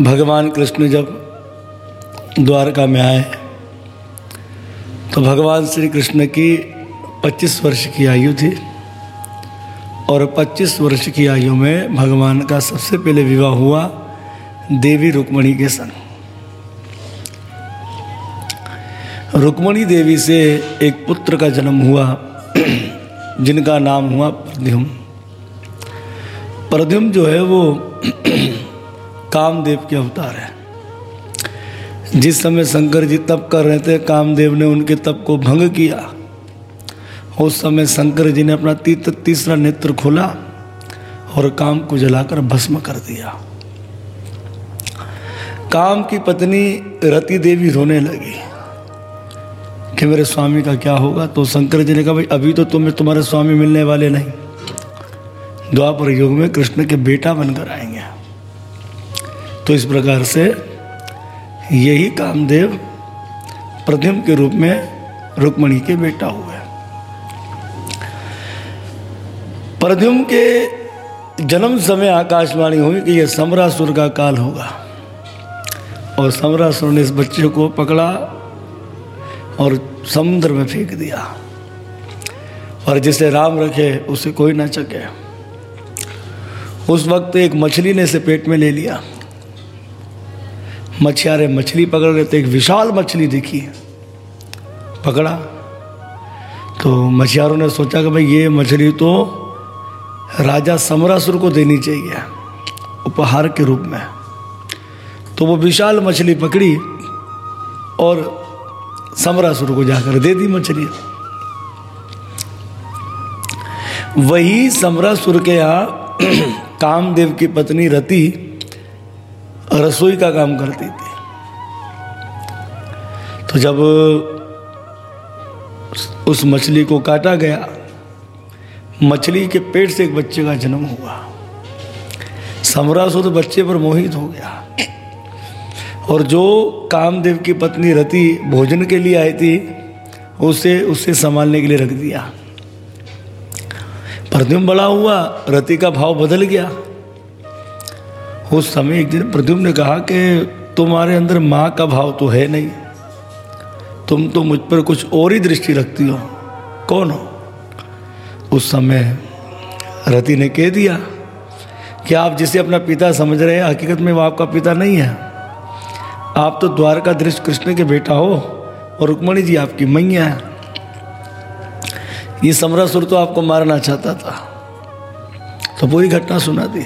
भगवान कृष्ण जब द्वारका में आए तो भगवान श्री कृष्ण की 25 वर्ष की आयु थी और 25 वर्ष की आयु में भगवान का सबसे पहले विवाह हुआ देवी रुक्मणी के संग। रुक्मणी देवी से एक पुत्र का जन्म हुआ, जिनका नाम हुआ प्रद्युम। प्रद्युम जो है वो कामदेव के अवतार है। जिस समय शंकर जी तप कर रहे थे, कामदेव ने उनके तप को भंग किया। उस समय शंकर जी ने अपना तीसरा नेत्र खोला और काम को जलाकर भस्म कर दिया। काम की पत्नी रति देवी रोने लगी कि मेरे स्वामी का क्या होगा? तो शंकर जी ने कहा, भाई, अभी तो तुम्हें, तुम्हारे स्वामी मिलने वाले नहीं। द्वापर युग में कृष्ण के बेटा बनकर आएँगे। तो इस प्रकार से यही कामदेव प्रद्युम के रूप में रुक्मणी के बेटा हुए। प्रद्युम के जन्म समय आकाशवाणी हुई कि यह समरासुर का काल होगा। और समरासुर ने इस बच्चे को पकड़ा और समुद्र में फेंक दिया। और जिसे राम रखे, उसे कोई ना चके उस वक्त एक मछली ने इसे पेट में ले लिया। मछियारे मछली पकड़ रहे थे, एक विशाल मछली दिखी पकड़ा। तो मछियारों ने सोचा कि भाई ये मछली तो राजा समरासुर को देनी चाहिए, उपहार के रूप में। तो वो विशाल मछली पकड़ी और समरासुर को जाकर दे दी मछली। वही समरासुर के यहाँ कामदेव की पत्नी रति रसोई का काम करती थी। तो जब उस मछली को काटा गया, मछली के पेट से एक बच्चे का जन्म हुआ। समरासुर बच्चे पर मोहित हो गया। और जो कामदेव की पत्नी रति भोजन के लिए आई थी, उसे उससे संभालने के लिए रख दिया। प्रद्युम बड़ा हुआ, रति का भाव बदल गया। उस समय एक दिन प्रद्युम ने कहा कि तुम्हारे अंदर माँ का भाव तो है नहीं। तुम तो मुझ पर कुछ और ही दृष्टि रखती हो। कौन हो? उस समय रति ने कह दिया कि आप जिसे अपना पिता समझ रहे हैं, हकीकत में वो आपका पिता नहीं है? आप तो द्वारका दृष्ट कृष्ण के बेटा हो और रुक्मणी जी आपकी मैया है। ये समरासुर तो आपको मारना चाहता था। तो पूरी घटना सुना दी।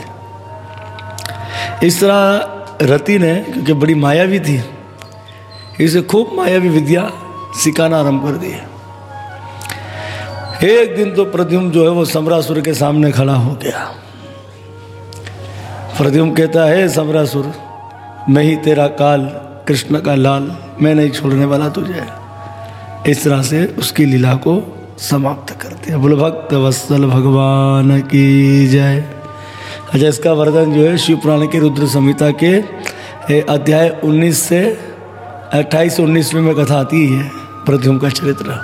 इस तरह रति ने, क्योंकि बड़ी मायावी थी, इसे खूब मायावी विद्या सिखाना आरंभ कर दी एक दिन तो प्रद्युम जो है वो समरासुर के सामने खड़ा हो गया। प्रद्युम कहता, है समरासुर, मैं ही तेरा काल, कृष्ण का लाल, मैं नहीं छोड़ने वाला तुझे। इस तरह से उसकी लीला को समाप्त कर दिया बोलो, भक्त वत्सल भगवान की जय। अच्छा इसका वर्णन जो है शिव पुराण के रुद्र संहिता के अध्याय 19 से 28 19 में कथा आती है प्रद्युम का चरित्र।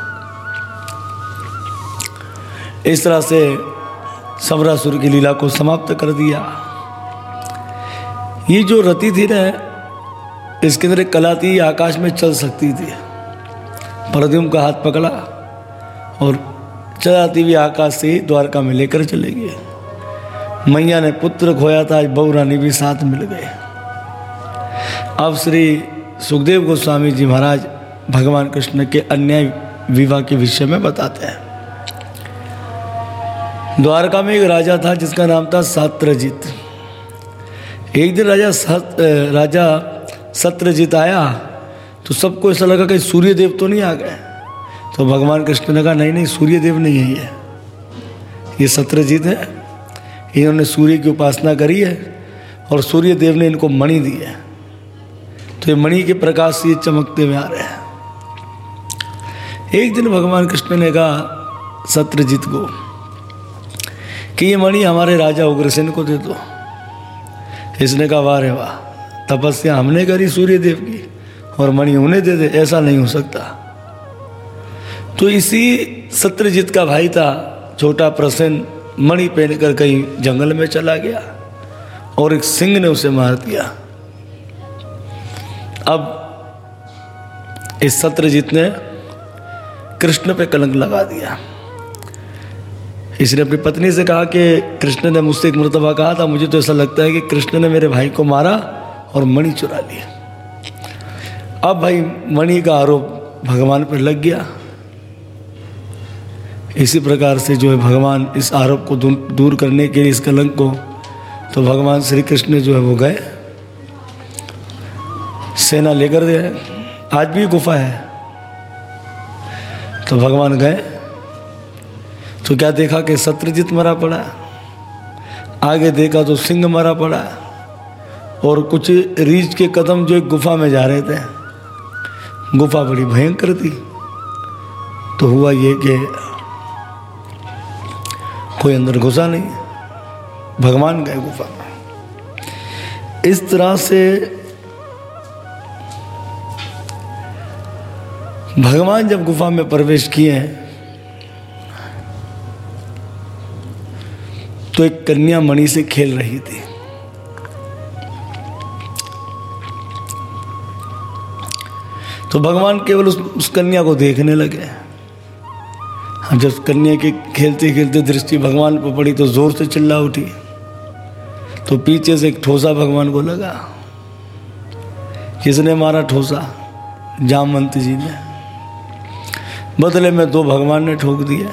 इस तरह से समरासुर की लीला को समाप्त कर दिया। ये जो रति थी ना, इसके अंदर एक कला थी आकाश में चल सकती थी। प्रद्युम का हाथ पकड़ा और चलाती हुई आकाश से द्वारका में लेकर चले गए मैया ने पुत्र खोया था आज बहु रानी भी साथ मिल गए। अब श्री सुखदेव गोस्वामी जी महाराज भगवान कृष्ण के अन्याय विवाह के विषय में बताते हैं। द्वारका में एक राजा था जिसका नाम था सत्रजीत एक दिन राजा सत, राजा सत्रजीत आया तो सबको ऐसा लगा कि सूर्य देव तो नहीं आ गए। तो भगवान कृष्ण ने कहा नहीं नहीं सूर्य देव नहीं है ये। ये सत्रजीत है। इन्होंने सूर्य की उपासना करी है और सूर्य देव ने इनको मणि दी है। तो ये मणि के प्रकाश से ये चमकते हुए आ रहे हैं। एक दिन भगवान कृष्ण ने कहा सत्रजीत को, कि ये मणि हमारे राजा उग्रसेन को दे दो। इसने कहा, वाह रे वाह, तपस्या हमने करी सूर्य देव की और मणि उन्हें दे दे, ऐसा नहीं हो सकता। तो इसी सत्यजीत का भाई था, छोटा प्रसन्न मणि पहनकर कहीं जंगल में चला गया और एक सिंह ने उसे मार दिया। अब इस सत्रजीत ने कृष्ण पे कलंक लगा दिया। इसने अपनी पत्नी से कहा कि कृष्ण ने मुझसे एक मरतबा कहा था, मुझे तो ऐसा लगता है कि कृष्ण ने मेरे भाई को मारा और मणि चुरा लिया। अब भाई मणि का आरोप भगवान पर लग गया। इसी प्रकार से जो है भगवान इस आरोप को दूर करने के लिए इस कलंक को तो भगवान श्री कृष्ण जो है वो गए। सेना लेकर गए। आज भी गुफा है। तो भगवान गए। तो क्या देखा कि सत्यजीत मरा पड़ा? आगे देखा तो सिंह मरा पड़ा। और कुछ रीछ के कदम जो एक गुफा में जा रहे थे, गुफा बड़ी भयंकर थी। तो हुआ ये कि कोई अंदर घुसा नहीं भगवान गए गुफा इस तरह से भगवान जब गुफा में प्रवेश किए हैं तो एक कन्या मणि से खेल रही थी। तो भगवान केवल उस, उस कन्या को देखने लगे। जब कन्या के खेलते खेलते दृष्टि भगवान पर पड़ी तो ज़ोर से चिल्ला उठी। तो पीछे से एक ठोसा भगवान को लगा। किसने मारा ठोसा? जामवंत जी ने। बदले में दो भगवान ने ठोक दिया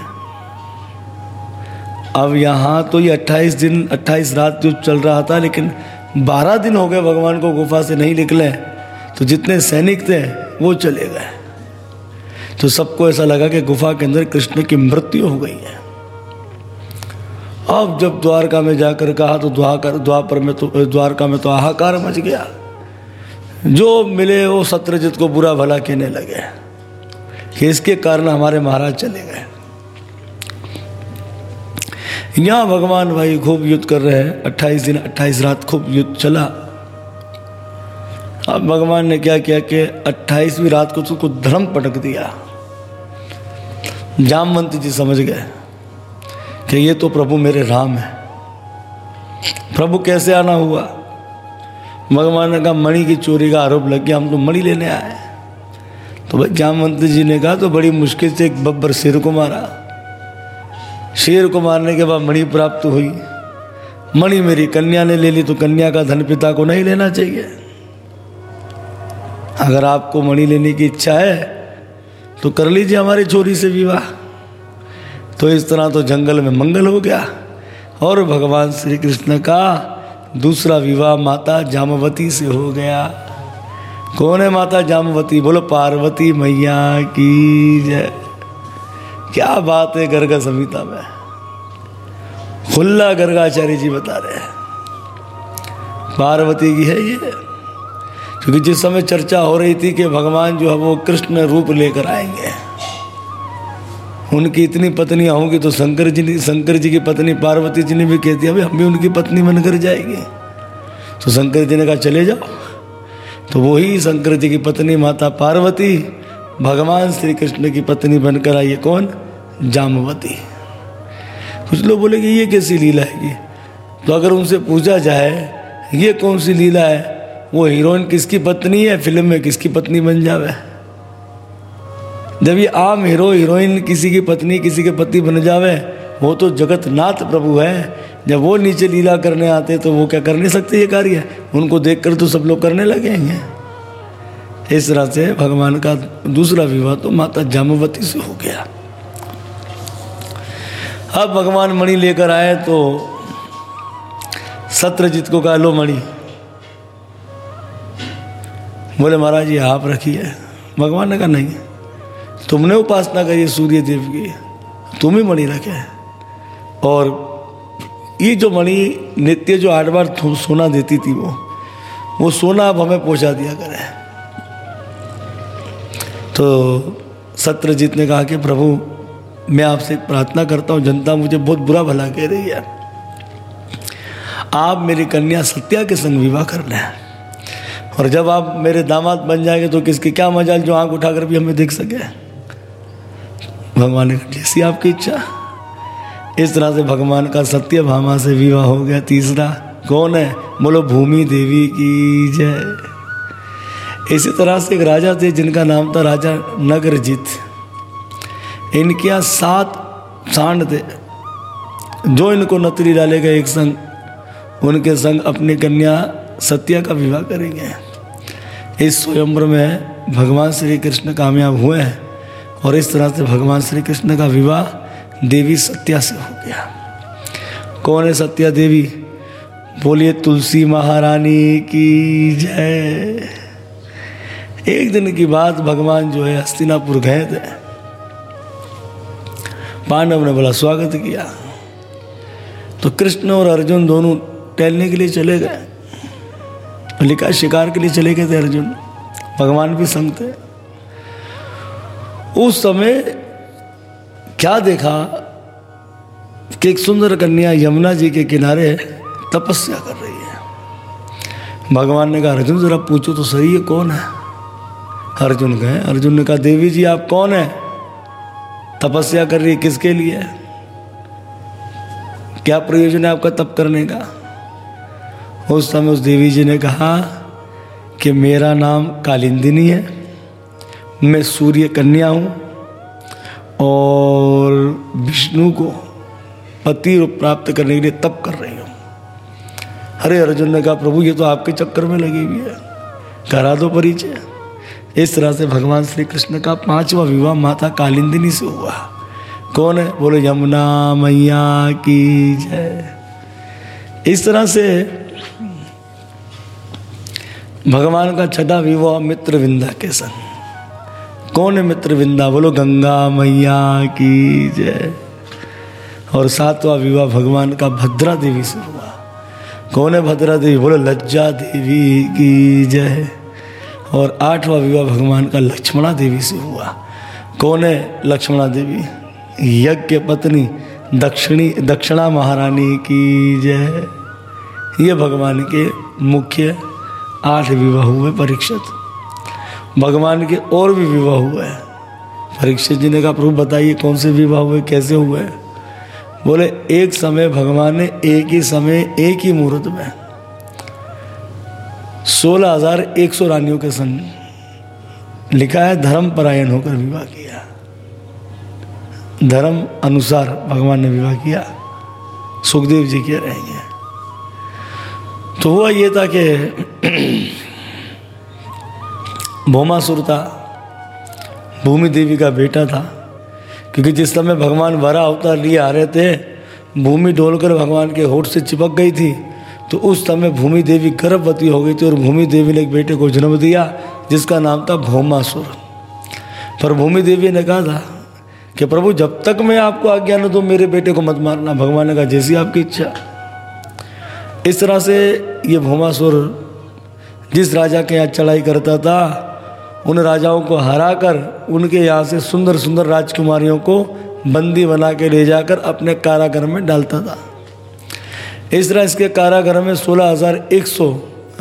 अब यहाँ तो ये 28 दिन 28 रात जो चल रहा था, लेकिन 12 दिन हो गए भगवान को गुफा से नहीं निकले। तो जितने सैनिक थे, वो चले गए। तो सबको ऐसा लगा कि गुफा के अंदर कृष्ण की मृत्यु हो गई है। अब जब द्वारका में जाकर कहा तो द्वाकर द्वापर में तो द्वारका में तो हाहाकार मच गया। जो मिले वो सत्यजित को बुरा भला कहने लगे कि इसके कारण हमारे महाराज चले गए। यहाँ भगवान भाई खूब युद्ध कर रहे हैं। अट्ठाईस दिन, अट्ठाईस रात खूब युद्ध चला। अब भगवान ने क्या किया कि अट्ठाईसवीं रात को उसको धर्म पटक दिया। जामवंत जी समझ गए कि ये तो प्रभु मेरे राम है। प्रभु कैसे आना हुआ? भगवान ने कहा, मणि की चोरी का आरोप लग गया, हम तो मणि लेने आए। तो भाई जामवंत जी ने कहा तो बड़ी मुश्किल से एक बब्बर शेर को मारा। शेर को मारने के बाद मणि प्राप्त हुई। मणि मेरी कन्या ने ले ली तो कन्या का धन पिता को नहीं लेना चाहिए। अगर आपको मणि लेने की इच्छा है तो कर लीजिए हमारी चोरी से विवाह। तो इस तरह तो जंगल में मंगल हो गया। और भगवान श्री कृष्ण का दूसरा विवाह माता जामवती से हो गया। कौन है माता जामवती? बोलो, पार्वती मैया की जय। क्या बात है, गर्गा संहिता में। खुल्ला गर्गाचार्य जी बता रहे हैं। पार्वती की है ये। क्योंकि जिस समय चर्चा हो रही थी कि भगवान जो है वो कृष्ण रूप लेकर आएँगे, उनकी इतनी पत्नियाँ होंगी तो शंकर जी ने शंकर जी की पत्नी पार्वती जी ने भी कह दिया हम भी उनकी पत्नी बनकर जाएँगे। तो शंकर जी ने कहा, चले जाओ। तो वही शंकर जी की पत्नी माता पार्वती, भगवान श्री कृष्ण की पत्नी बनकर आई है कौन? जामवती। कुछ लोग बोले कि ये कैसी लीला है ये? तो अगर उनसे पूछा जाए, ये कौन सी लीला है? वो हीरोइन किसकी पत्नी है? फ़िल्म में किसकी पत्नी बन जावे? जब ये आम हीरो, हीरोइन किसी की पत्नी, किसी के पति बन जावे, वो तो जगत नाथ प्रभु है। जब वो नीचे लीला करने आते तो वो क्या कर नहीं सकते ये कार्य? उनको देखकर तो सब लोग करने लगेंगे इस तरह से भगवान का दूसरा विवाह तो माता जामवती से हो गया। अब भगवान मणि लेकर आए तो सत्यजीत को कहा, लो मणि बोले, महाराज, ये आप रखी है। भगवान ने कहा, नहीं। तुमने उपासना करी सूर्य देव की। तुम ही मणि रखे और ये जो मणि नित्य जो आठ बार सोना देती थी वो वो सोना अब हमें पहुँचा दिया करे। तो सत्यजीत ने कहा कि, प्रभु, मैं आपसे प्रार्थना करता हूँ। जनता मुझे बहुत बुरा भला कह रही है। आप मेरी कन्या सत्या के संग विवाह कर लें। और जब आप मेरे दामाद बन जाएँगे तो किसकी क्या मजाल जो आँख उठाकर भी हमें देख सके? भगवान ने जैसी आपकी इच्छा। इस तरह से भगवान का सत्य भामा से विवाह हो गया। तीसरा, कौन है? बोलो, भूमि देवी की जय। इसी तरह से एक राजा थे जिनका नाम था राजा नगरजीत। इनके यहाँ सात सांड थे। जो इनको नतरी डालेगा एक संग, उनके संग अपनी कन्या सत्या का विवाह करेंगे। इस स्वयंवर में भगवान श्री कृष्ण कामयाब हुए हैं और इस तरह से भगवान श्री कृष्ण का विवाह देवी सत्या से हो गया। कौन है सत्या देवी? बोलिए तुलसी महारानी की जय। एक दिन की बात भगवान जो है हस्तिनापुर गए थे। पांडव ने बड़ा स्वागत किया। तो कृष्ण और अर्जुन दोनों टहलने के लिए चले गए। लिखा, शिकार के लिए चले गए थे अर्जुन। भगवान भी संग थे। उस समय क्या देखा कि एक सुंदर कन्या यमुना जी के किनारे तपस्या कर रही है। भगवान ने कहा, अर्जुन, जरा पूछो तो सही है कौन है? अर्जुन कहे अर्जुन ने कहा, देवी जी, आप कौन है? तपस्या कर रही है किसके लिए? क्या प्रयोजन है आपका तप करने का? उस समय उस देवी जी ने कहा कि मेरा नाम कालिंदिनी है। मैं सूर्य कन्या हूँ और विष्णु को पति रूप प्राप्त करने के लिए तप कर रही हूँ। अरे अर्जुन ने कहा, प्रभु, ये तो आपके चक्कर में लगी हुई है। करा दो परिचय। इस तरह से भगवान श्री कृष्ण का पांचवा विवाह माता कालिंदिनी से हुआ। कौन है? बोले, यमुना मैया की जय। इस तरह से भगवान का छठा विवाह मित्र विंदा के संग। कौन है मित्र विंदा बोलो, गंगा मैया की जय। और सातवां विवाह भगवान का भद्रा देवी से हुआ। कौन है भद्रा देवी? बोलो, लज्जा देवी की जय। और आठवां विवाह भगवान का लक्ष्मणा देवी से हुआ। कौन है लक्ष्मणा देवी? यज्ञ पत्नी दक्षिणी, दक्षिणा महारानी की जय। ये भगवान के मुख्य आठ विवाह हुए परीक्षित। भगवान के और भी विवाह हुए परीक्षित जी ने कहा, प्रभु, बताइए कौन से विवाह हुए, कैसे हुए? बोले, एक समय भगवान ने एक ही समय, एक ही मुहूर्त में सोलह हज़ार एक सौ रानियों के संग लिखा है, धर्म परायण होकर विवाह किया। धर्म अनुसार भगवान ने विवाह किया। सुखदेव जी कह रहेंगे। तो हुआ ये था कि भोमासुर था भूमि देवी का बेटा था, क्योंकि जिस समय भगवान वरा अवतार लिए आ रहे थे, भूमि डोलकर भगवान के होठ से चिपक गई थी तो उस समय भूमि देवी गर्भवती हो गई थी और भूमि देवी ने एक बेटे को जन्म दिया, जिसका नाम था भोमासुर पर भूमि देवी ने कहा था कि प्रभु, जब तक मैं आपको आज्ञा न दूँ, मेरे बेटे को मत मारना, भगवान ने कहा, जैसी आपकी इच्छा। इस तरह से ये भौमासुर जिस राजा के यहाँ चढ़ाई करता था, उन राजाओं को हरा कर उनके यहाँ से सुंदर सुंदर राजकुमारियों को बंदी बना के ले जाकर अपने कारागर में डालता था। इस तरह इसके कारागर में सोलह हज़ार एक सौ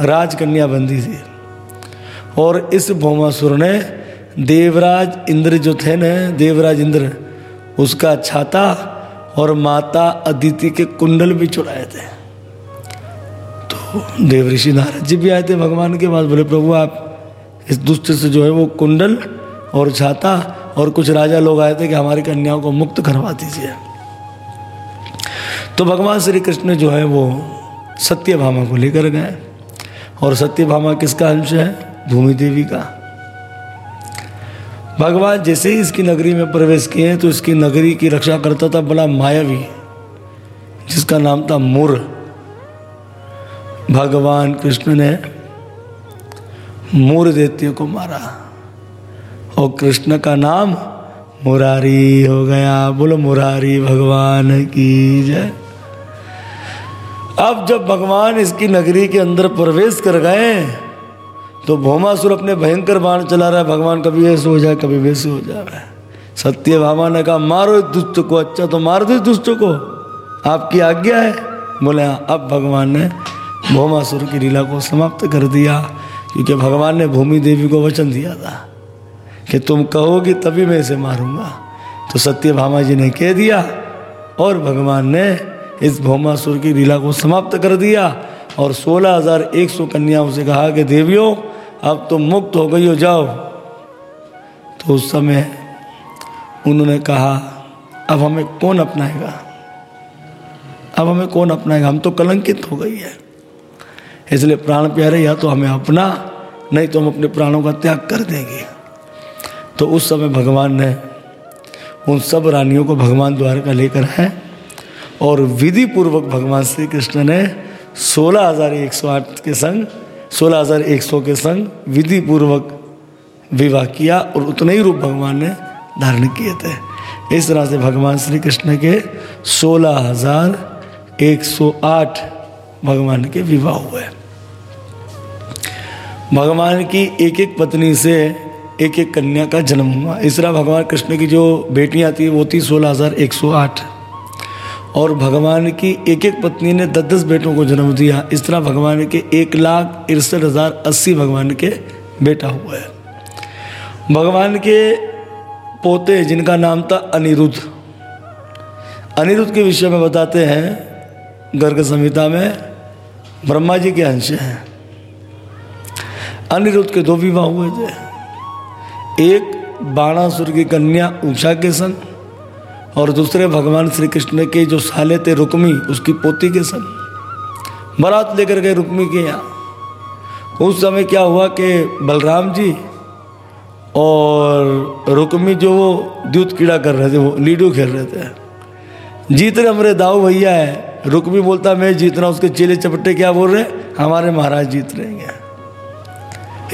राजकन्या बंदी थी। और इस भौमासुर ने देवराज इंद्र जो थे न, देवराज इंद्र, उसका छाता और माता अदिति के कुंडल भी चुराए थे। देव ऋषि नारद जी भी आए थे भगवान के पास। बोले, प्रभु, आप इस दुष्ट से जो है वो कुंडल और छाता और कुछ राजा लोग आए थे कि हमारी कन्याओं को मुक्त करवा दीजिए। तो भगवान श्री कृष्ण जो है वो सत्यभामा को लेकर गए। और सत्यभामा किसका अंश है? भूमि देवी का। भगवान जैसे ही इसकी नगरी में प्रवेश किए तो इसकी नगरी की रक्षा करता था बड़ा मायावी, जिसका नाम था मुर। भगवान कृष्ण ने मूर दैत्य को मारा। और कृष्ण का नाम मुरारी हो गया। बोलो, मुरारी भगवान की जय। अब जब भगवान इसकी नगरी के अंदर प्रवेश कर गए तो भोमासुर अपने भयंकर बाण चला रहा है। भगवान कभी ऐसे हो जाए, कभी वैसे हो जाए। सत्य भामा ने कहा, मारो इस दुष्ट को अच्छा तो मार दो इस दुष्ट को। आपकी आज्ञा है। बोले, अब भगवान ने भौमासुर की लीला को समाप्त कर दिया, क्योंकि भगवान ने भूमि देवी को वचन दिया था कि तुम कहोगी तभी मैं इसे मारूँगा। तो सत्य भामा जी ने कह दिया और भगवान ने इस भौमासुर की लीला को समाप्त कर दिया और सोलह हज़ार एक सौ कन्याओं से कहा कि देवियों, अब तुम मुक्त हो गई हो, जाओ। तो उस समय उन्होंने कहा, अब हमें कौन अपनाएगा? अब हमें कौन अपनाएगा? हम तो कलंकित हो गई है। इसलिए प्राण प्यारे, या तो हमें अपना, नहीं तो हम अपने प्राणों का त्याग कर देंगे। तो उस समय भगवान ने उन सब रानियों को भगवान द्वार का लेकर आए और विधि पूर्वक भगवान श्री कृष्ण ने सोलह हज़ार एक सौ आठ के संग, सोलह हज़ार एक सौ के संग विधि पूर्वक विवाह किया और उतने ही रूप भगवान ने धारण किए थे। इस तरह से भगवान श्री कृष्ण के सोलह हज़ार एक सौ आठ भगवान के विवाह हुए। भगवान की एक एक पत्नी से एक एक कन्या का जन्म हुआ। इस तरह भगवान कृष्ण की जो बेटियाँ थी, वो थी सोलह हज़ार एक सौ आठ। और भगवान की एक एक पत्नी ने दस दस बेटों को जन्म दिया। इस तरह भगवान के एक लाख इकसठ हज़ार अस्सी भगवान के बेटा हुआ है। भगवान के पोते, जिनका नाम था अनिरुद्ध। अनिरुद्ध के विषय में बताते हैं, गर्ग संहिता में ब्रह्मा जी के अंश हैं। अनिरुद्ध के दो विवाह हुए थे। एक बाणासुर की कन्या ऊषा के संग और दूसरे भगवान श्री कृष्ण के जो साले थे रुक्मी, उसकी पोती के संग बारात लेकर गए रुक्मी के यहाँ। उस समय क्या हुआ कि बलराम जी और रुक्मी जो वो दूध कीड़ा कर रहे थे, वो लीडो खेल रहे थे। जीत रहे हमारे दाऊ भैया है। रुक्मी बोलता, मैं जीत रहा उसके चेले चपट्टे क्या बोल रहे हमारे महाराज जीत रहे हैं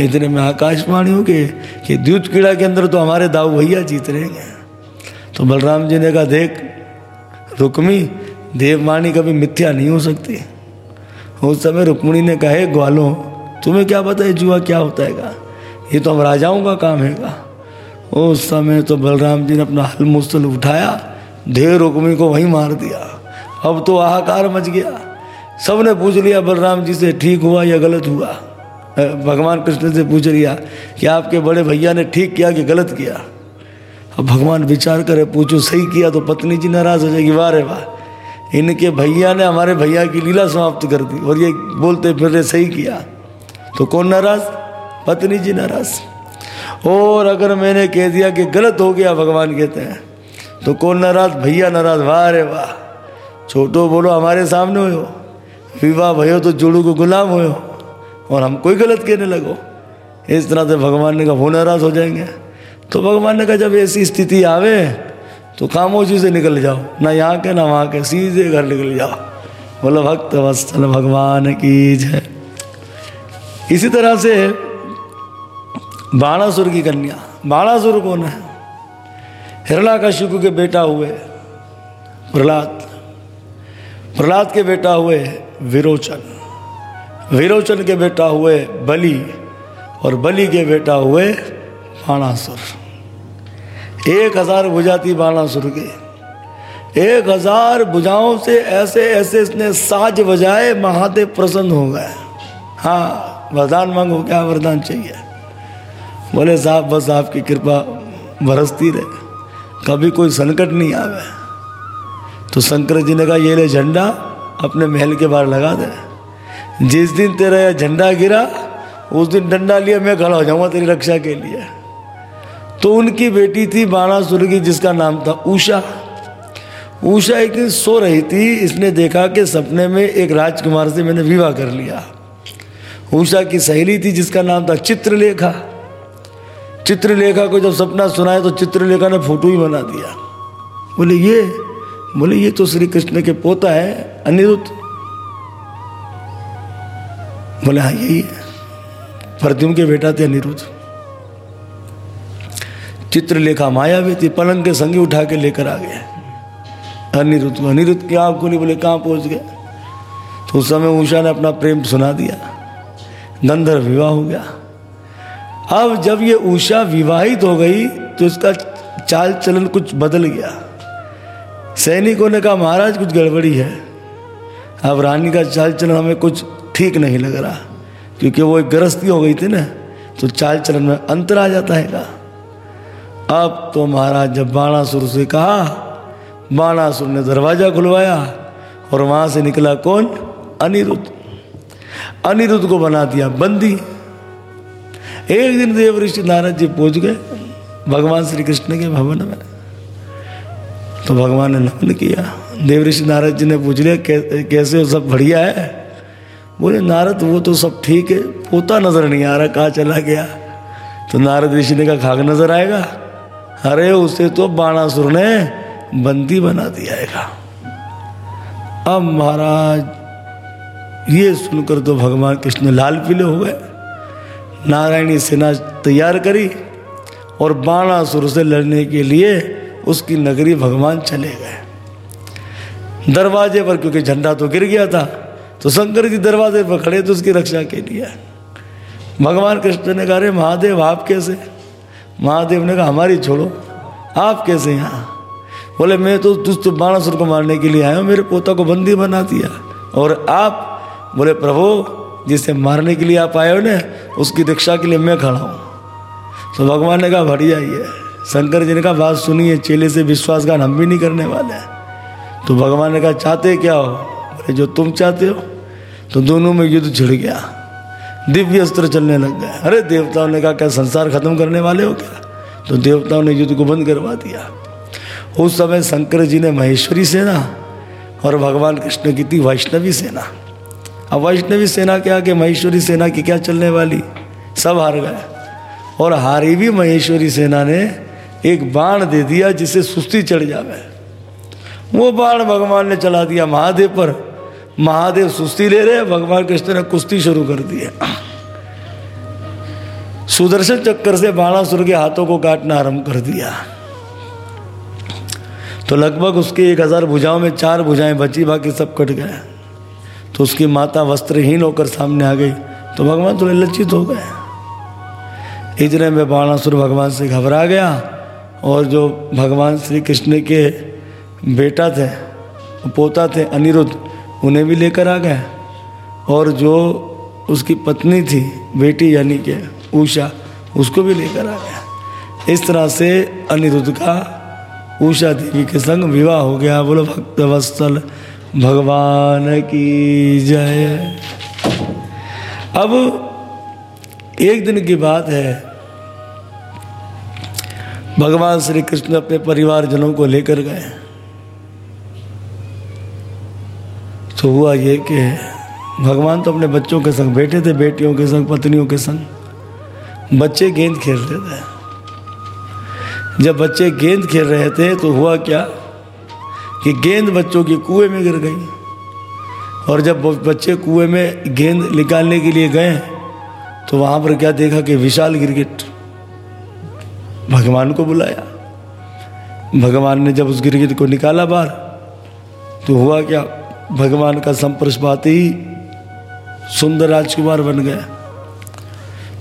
इतने में आकाशवाणी हो गए कि दूध कीड़ा के अंदर तो हमारे दाऊ भैया जीत रहे हैं। तो बलराम जी ने कहा, देख, रुक्मी, देववाणी कभी मिथ्या नहीं हो सकती। उस समय रुक्मणी ने कहे ग्वालों, तुम्हें क्या पता है जुआ क्या होता है ये तो हम राजाओं का काम है उस समय तो बलराम जी ने अपना हल मुस्तल उठाया ढेर रुक्मी को वहीं मार दिया। अब तो हाहाकार मच गया। सबने पूछ लिया, बलराम जी से ठीक हुआ या गलत हुआ? भगवान कृष्ण से पूछ लिया कि आपके बड़े भैया ने ठीक किया कि गलत किया? अब भगवान विचार करे, पूछो, सही किया तो पत्नी जी नाराज़ हो जाएगी, वाह रे वाह। इनके भैया ने हमारे भैया की लीला समाप्त कर दी और ये बोलते फिर सही किया। तो कौन नाराज़? पत्नी जी नाराज़। और अगर मैंने कह दिया कि गलत हो गया, भगवान कहते हैं तो कौन नाराज़? भैया नाराज़, वाह रे वाह। छोटो बोलो, हमारे सामने हो। विवाह भयो तो जुड़ू को गुलाम हो। और हम कोई गलत कहने लगो। इस तरह से भगवान ने कहा वो नाराज़ हो जाएँगे। तो भगवान ने कहा, जब ऐसी स्थिति आवे तो खामोशी से निकल जाओ। ना यहाँ के, ना वहाँ के, सीधे घर निकल जाओ। बोलो, भक्त वत्सल भगवान की जय। इसी तरह से बाणासुर की कन्या। बाणासुर कौन है? हिरला हिरणाकशिपु के बेटा हुए प्रहलाद। प्रहलाद के बेटा हुए विरोचन। विरोचन के बेटा हुए बलि और बलि के बेटा हुए बाणासुर। एक हज़ार थी बाणासुर के। एक हज़ार भुजाओं से ऐसे ऐसे इसने साज बजाए, महादेव प्रसन्न हो गए। हाँ वरदान मांगो, क्या वरदान चाहिए? बोले, साहब, बस आपकी कृपा बरसती रहे। कभी कोई संकट नहीं आवे। तो शंकर जी ने कहा, ये ले झंडा अपने महल के बाहर लगा दे। जिस दिन तेरा यह झंडा गिरा, उस दिन डंडा लिया, मैं खड़ा हो जाऊँगा तेरी रक्षा के लिए। तो उनकी बेटी थी बाणासुर की, जिसका नाम था उषा उषा एक दिन सो रही थी, इसने देखा कि सपने में एक राजकुमार से मैंने विवाह कर लिया। उषा की सहेली थी, जिसका नाम था चित्रलेखा। चित्रलेखा को जब सपना सुनाया तो चित्रलेखा ने फ़ोटो ही बना दिया। बोले, ये बोले, ये तो श्री कृष्ण के पोता है, अनिरुद्ध। बोले हाँ यही है। प्रद्युम के बेटा थे अनिरुद्ध चित्रलेखा माया भी थी, पलंग के संगी उठा के लेकर आ गए अनिरुद्ध को अनिरुद्ध की आँख खोली, बोले, कहाँ पहुँच गए तो उस समय उषा ने अपना प्रेम सुना दिया। गंधर्व विवाह हो गया। अब जब ये उषा विवाहित हो गई तो इसका चाल चलन कुछ बदल गया। सैनिकों ने कहा, महाराज, कुछ गड़बड़ी है। अब रानी का चाल चलन हमें कुछ ठीक नहीं लग रहा। क्योंकि वो एक गृहस्थी हो गई थी ना तो चाल चलन में अंतर आ जाता है कहा अब तो महाराज जब बाणासुर से कहा, बाणासुर ने दरवाज़ा खुलवाया और वहाँ से निकला कौन? अनिरुद्ध। अनिरुद्ध को बना दिया बंदी। एक दिन देव ऋषि नारद जी पहुँच गए, भगवान श्री कृष्ण के भवन में। तो भगवान ने नमन किया। देव ऋषि नारद जी ने पूछ लिया कैसे हो? सब बढ़िया है? बोले, नारद, वो तो सब ठीक है, पोता नज़र नहीं आ रहा, कहाँ चला गया? तो नारद ऋषि ने कहा खाक नज़र आएगा? अरे, उसे तो बाणासुर ने बंदी बना दिया है अब महाराज, ये सुनकर तो भगवान कृष्ण लाल पीले हो गए। नारायणी सेना तैयार करी और बाणासुर से लड़ने के लिए उसकी नगरी भगवान चले गए। दरवाजे पर, क्योंकि झंडा तो गिर गया था तो शंकर जी दरवाजे पर खड़े थे, उसकी रक्षा के लिए। भगवान कृष्ण ने कहा महादेव, आप कैसे? महादेव ने कहा, हमारी छोड़ो, आप कैसे यहाँ? बोले, मैं तो दुष्ट बाणासुर को मारने के लिए आया हूँ, मेरे पोता को बंदी बना दिया। और आप, बोले, प्रभु, जिसे मारने के लिए आप आए हो ना, उसकी रक्षा के लिए मैं खड़ा हूँ। तो भगवान ने कहा, बढ़िया ही है। शंकर जी ने कहा, बात सुनिए, चेले से विश्वासघात हम भी नहीं करने वाले तो भगवान ने कहा, चाहते क्या हो? जो तुम चाहते हो तो दोनों में युद्ध छिड़ गया। दिव्य अस्त्र चलने लग गए। अरे देवताओं ने कहा, क्या संसार खत्म करने वाले हो क्या? तो देवताओं ने युद्ध को बंद करवा दिया। उस समय शंकर जी ने महेश्वरी सेना और भगवान कृष्ण की थी वैष्णवी सेना। अब वैष्णवी सेना के आगे महेश्वरी सेना की क्या चलने वाली? सब हार गए। और हारी भी महेश्वरी सेना ने एक बाण दे दिया जिसे सुस्ती चढ़ जावे। वो बाण भगवान ने चला दिया महादेव पर। महादेव सुस्ती ले रहे भगवान कृष्ण ने कुश्ती शुरू कर दी है। सुदर्शन चक्कर से बाणासुर के हाथों को काटना आरंभ कर दिया। तो लगभग उसके एक हज़ार भुजाओं में चार भुजाएँ बची, बाकी सब कट गए। तो उसकी माता वस्त्रहीन होकर सामने आ गई। तो भगवान थोड़े लज्जित हो गए। इतने में बाणासुर भगवान से घबरा गया और जो भगवान श्री कृष्ण के बेटा थे, पोता थे, अनिरुद्ध उन्हें भी लेकर आ गए और जो उसकी पत्नी थी, बेटी यानी कि उषा उसको भी लेकर आ गया। इस तरह से अनिरुद्ध का उषा देवी के संग विवाह हो गया। बोलो, भक्त वत्सल, भगवान की जय। अब एक दिन की बात है। भगवान श्री कृष्ण अपने परिवारजनों को लेकर गए। तो हुआ ये कि भगवान तो अपने बच्चों के संग बैठे थे, बेटियों के संग, पत्नियों के संग। बच्चे गेंद खेल रहे थे। जब बच्चे गेंद खेल रहे थे तो हुआ क्या कि गेंद बच्चों के कुएँ में गिर गई। और जब बच्चे कुएँ में गेंद निकालने के लिए गए तो वहाँ पर क्या देखा कि विशाल गिरगिट भगवान को बुलाया। भगवान ने जब उस गिरगिट को निकाला बाहर तो हुआ क्या भगवान का संपर्श पाते ही सुंदर राजकुमार बन गया।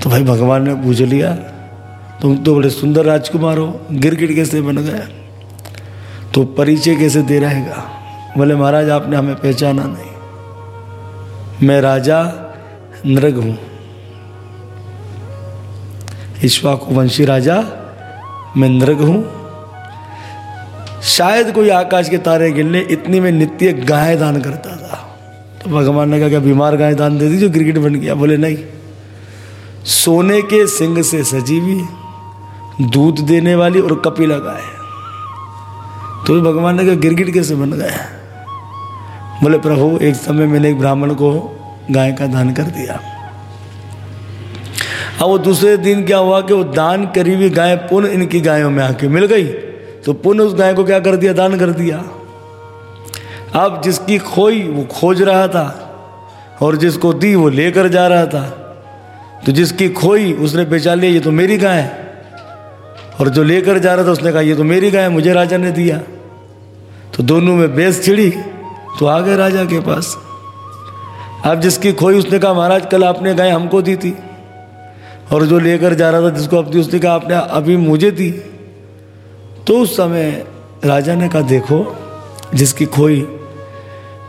तो भाई भगवान ने पूछ लिया, तुम तो बड़े सुंदर राजकुमार हो, गिरगिट कैसे बन गए तो परिचय कैसे दे रहेगा? बोले, महाराज, आपने हमें पहचाना नहीं। मैं राजा नृग हूँ। ईश्वाकु वंशी राजा मैं नृग हूँ। शायद कोई आकाश के तारे गिरने इतनी में नित्य गाय दान करता था। तो भगवान ने कहा, क्या बीमार गाय दान दे दी जो गिरगिट बन गया? बोले, नहीं। सोने के सिंह से सजी हुई दूध देने वाली और कपिला गाय। तो भगवान ने कहा गिरगिट कैसे बन गया? बोले, प्रभु, एक समय मैंने एक ब्राह्मण को गाय का दान कर दिया। अब वो दूसरे दिन क्या हुआ कि वो दान करी हुई गाय पुनः इनकी गायों में आके मिल गई। तो पुनः उस गाय को क्या कर दिया? दान कर दिया। अब जिसकी खोई वो खोज रहा था और जिसको दी वो लेकर जा रहा था। तो जिसकी खोई उसने बेचा लिया, ये तो मेरी गाय है। और जो लेकर जा रहा था उसने कहा, ये तो मेरी गाय मुझे राजा ने दिया। तो दोनों में बेस छिड़ी तो आ गए राजा के पास। अब जिसकी खोई उसने कहा, महाराज, कल आपने गाय हमको दी थी। और जो लेकर जा रहा था जिसको अब दी, उसने कहा, आपने अभी मुझे दी। तो उस समय राजा ने कहा, देखो, जिसकी खोई,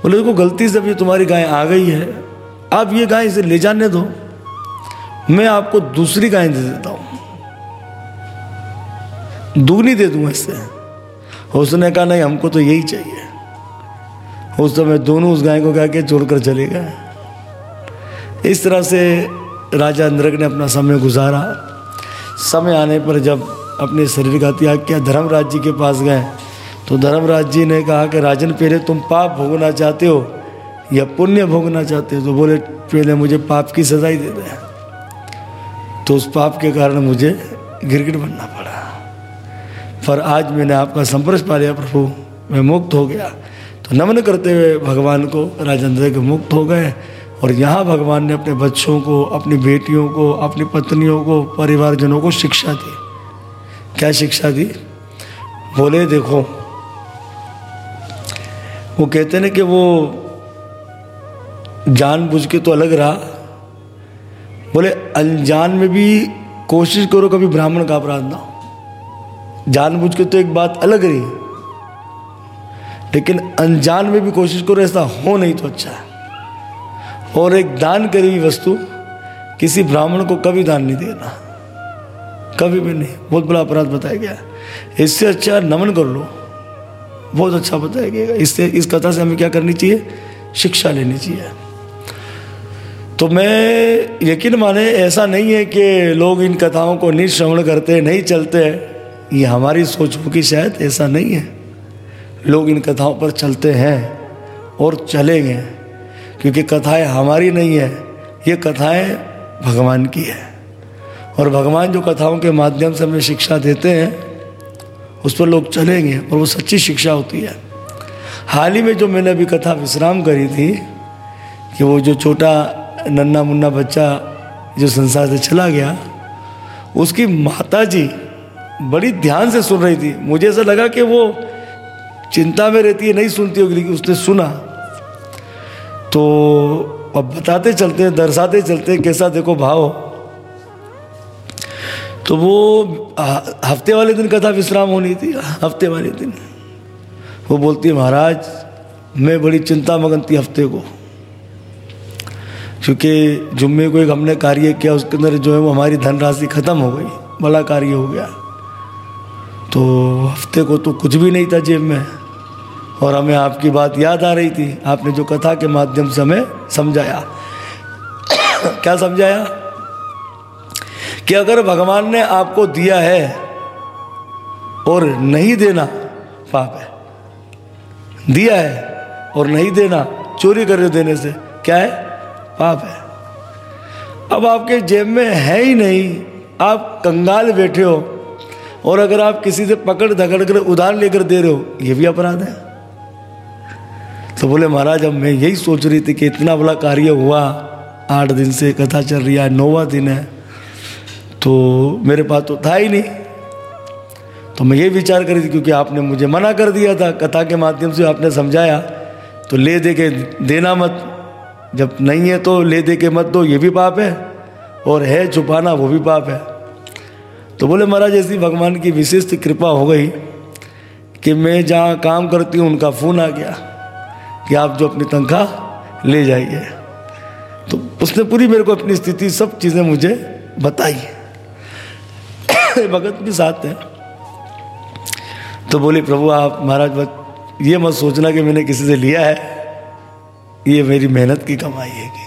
बोले, देखो, गलती से ये तुम्हारी गाय आ गई है। आप ये गाय इसे ले जाने दो। मैं आपको दूसरी गाय दे देता हूँ। दूनी दे दूँगा इससे। उसने कहा, नहीं, हमको तो यही चाहिए। उस समय दोनों उस गाय को कह के छोड़कर चले गए। इस तरह से राजा इंद्रक ने अपना समय गुजारा। समय आने पर जब अपने शरीर का त्याग किया धर्मराज जी के पास गए। तो धर्मराज जी ने कहा कि, राजन, पहले तुम पाप भोगना चाहते हो या पुण्य भोगना चाहते हो? तो बोले, पहले मुझे पाप की सजा ही दे दे। तो उस पाप के कारण मुझे गिरगिट बनना पड़ा। पर आज मैंने आपका संपर्श पा लिया, प्रभु। मैं मुक्त हो गया। तो नमन करते हुए भगवान को राजेंद्र के मुक्त हो गए। और यहाँ भगवान ने अपने बच्चों को, अपनी बेटियों को, अपनी पत्नियों को, परिवारजनों को शिक्षा दी। क्या शिक्षा दी? बोले, देखो। वो कहते ना कि वो जान बुझ के तो अलग रहा। बोले, अनजान में भी कोशिश करो कभी ब्राह्मण का अपराध ना जान बुझ के तो एक बात अलग रही लेकिन अनजान में भी कोशिश करो, ऐसा हो नहीं तो अच्छा है। और एक दान करी हुई वस्तु, किसी ब्राह्मण को कभी दान नहीं देना। कभी भी नहीं। बहुत बड़ा अपराध बताया गया। इससे अच्छा नमन कर लो। बहुत अच्छा बताया गया। इससे, इस कथा से हमें क्या करनी चाहिए? शिक्षा लेनी चाहिए। तो मैं यकीन माने, ऐसा नहीं है कि लोग इन कथाओं को नहीं श्रवण करते, नहीं चलते। ये हमारी सोच होगी शायद ऐसा नहीं है। लोग इन कथाओं पर चलते हैं और चलेंगे। क्योंकि कथाएँ हमारी नहीं है, ये कथाएँ भगवान की है। और भगवान जो कथाओं के माध्यम से हमें शिक्षा देते हैं, उस पर लोग चलेंगे और वो सच्ची शिक्षा होती है। हाल ही में जो मैंने अभी कथा विश्राम करी थी, कि वो जो छोटा नन्ना मुन्ना बच्चा जो संसार से चला गया, उसकी माता जी बड़ी ध्यान से सुन रही थी। मुझे ऐसा लगा कि वो चिंता में रहती है, नहीं सुनती होगी, लेकिन उसने सुना। तो अब बताते चलते दर्शाते चलते कैसा देखो भाव। तो वो हफ़्ते वाले दिन कथा विश्राम होनी थी, हफ़्ते वाले दिन। वो बोलती है, महाराज, मैं बड़ी चिंता मगन थी हफ़्ते को। क्योंकि जुम्मे को एक हमने कार्य किया, उसके अंदर जो है वो हमारी धनराशि खत्म हो गई, बड़ा कार्य हो गया। तो हफ़्ते को तो कुछ भी नहीं था जेब में। और हमें आपकी बात याद आ रही थी, आपने जो कथा के माध्यम से हमें समझाया। क्या समझाया? कि अगर भगवान ने आपको दिया है और नहीं देना, पाप है। दिया है और नहीं देना, चोरी कर देने से, क्या है? पाप है। अब आपके जेब में है ही नहीं। आप कंगाल बैठे हो और अगर आप किसी से पकड़ धकड़ कर उधार लेकर दे रहे हो, ये भी अपराध है। तो बोले, महाराज, अब मैं यही सोच रही थी कि इतना बड़ा कार्य हुआ, आठ दिन से कथा चल रही है, नौवा दिन है तो मेरे पास तो था ही नहीं। तो मैं ये विचार करी थी, क्योंकि आपने मुझे मना कर दिया था, कथा के माध्यम से आपने समझाया तो ले दे के देना मत। जब नहीं है तो ले दे के मत दो, ये भी पाप है, और है छुपाना वो भी पाप है। तो बोले, महाराज, ऐसी भगवान की विशिष्ट कृपा हो गई कि मैं जहाँ काम करती हूँ, उनका फ़ोन आ गया कि आप जो अपनी तनख्वाह ले जाइए। तो उसने पूरी मेरे को अपनी स्थिति, सब चीज़ें मुझे बताई। भगत भी साथ है। तो बोले, प्रभु, आप महाराज ये मत सोचना कि मैंने किसी से लिया है। ये मेरी मेहनत की कमाई है कि।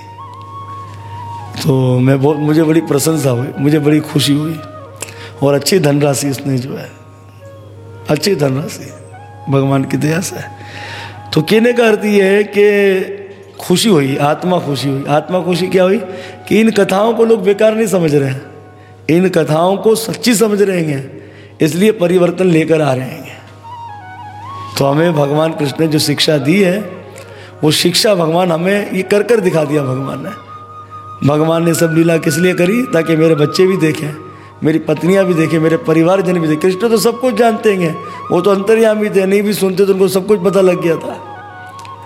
तो मैं बहुत, मुझे बड़ी प्रशंसा हुई, मुझे बड़ी खुशी हुई। और अच्छी धनराशि उसने जो है, अच्छी धनराशि, भगवान की दया से। तो कहने का अर्थ ये है कि खुशी हुई, आत्मा खुशी हुई। आत्मा खुशी क्या हुई? कि इन कथाओं को लोग बेकार नहीं समझ रहे हैं। इन कथाओं को सच्ची समझ रहे हैं, इसलिए परिवर्तन लेकर आ रहे हैं। तो हमें भगवान कृष्ण ने जो शिक्षा दी है, वो शिक्षा भगवान हमें ये कर कर दिखा दिया भगवान ने। भगवान ने सब लीला किस लिए करी? ताकि मेरे बच्चे भी देखें, मेरी पत्नियाँ भी देखें, मेरे परिवारजन भी देखें। कृष्ण तो सब कुछ जानते हैं, वो तो अंतर्यामी थे, नहीं भी सुनते तो उनको सब कुछ पता लग गया था।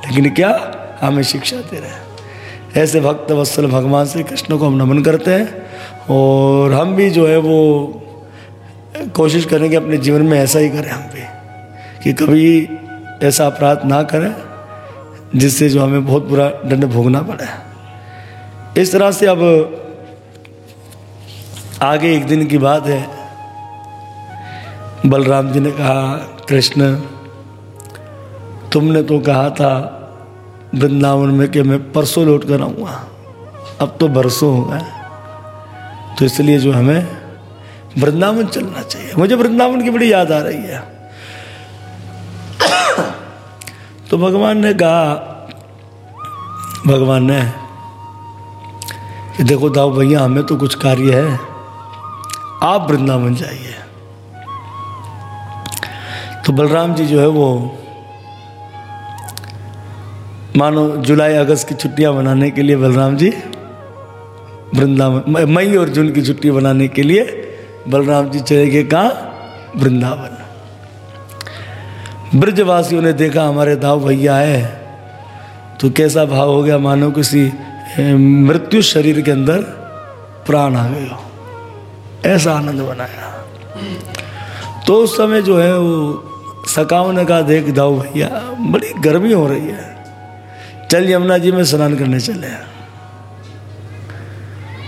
लेकिन क्या? हमें शिक्षा दे रहे हैं। ऐसे भक्त वत्सल भगवान श्री कृष्ण को हम नमन करते हैं। और हम भी जो है वो कोशिश करें कि अपने जीवन में ऐसा ही करें हम भी, कि कभी ऐसा अपराध ना करें, जिससे जो हमें बहुत बुरा दंड भोगना पड़े। इस तरह से अब आगे एक दिन की बात है। बलराम जी ने कहा, कृष्ण, तुमने तो कहा था, वृंदावन में कि मैं परसों लौट कर आऊँगा। अब तो बरसों हो गए तो इसलिए जो हमें वृंदावन चलना चाहिए। मुझे वृंदावन की बड़ी याद आ रही है। तो भगवान ने कहा, भगवान ने, कि देखो दाऊ भैया, हमें तो कुछ कार्य है, आप वृंदावन जाइए। तो बलराम जी जो है वो, मानो जुलाई, अगस्त की छुट्टियाँ मनाने के लिए बलराम जी वृंदावन मई और जून की छुट्टी बनाने के लिए बलराम जी चले गए कहा? वृंदावन। ब्रजवासियों ने देखा, हमारे दाव भैया है। तो कैसा भाव हो गया? मानो किसी मृत्यु शरीर के अंदर प्राण आ गए ऐसा आनंद बनाया तो उस समय जो है वो सकाव ने कहा देख, दाऊ भैया, बड़ी गर्मी हो रही है। चल यमुना जी में स्नान करने चले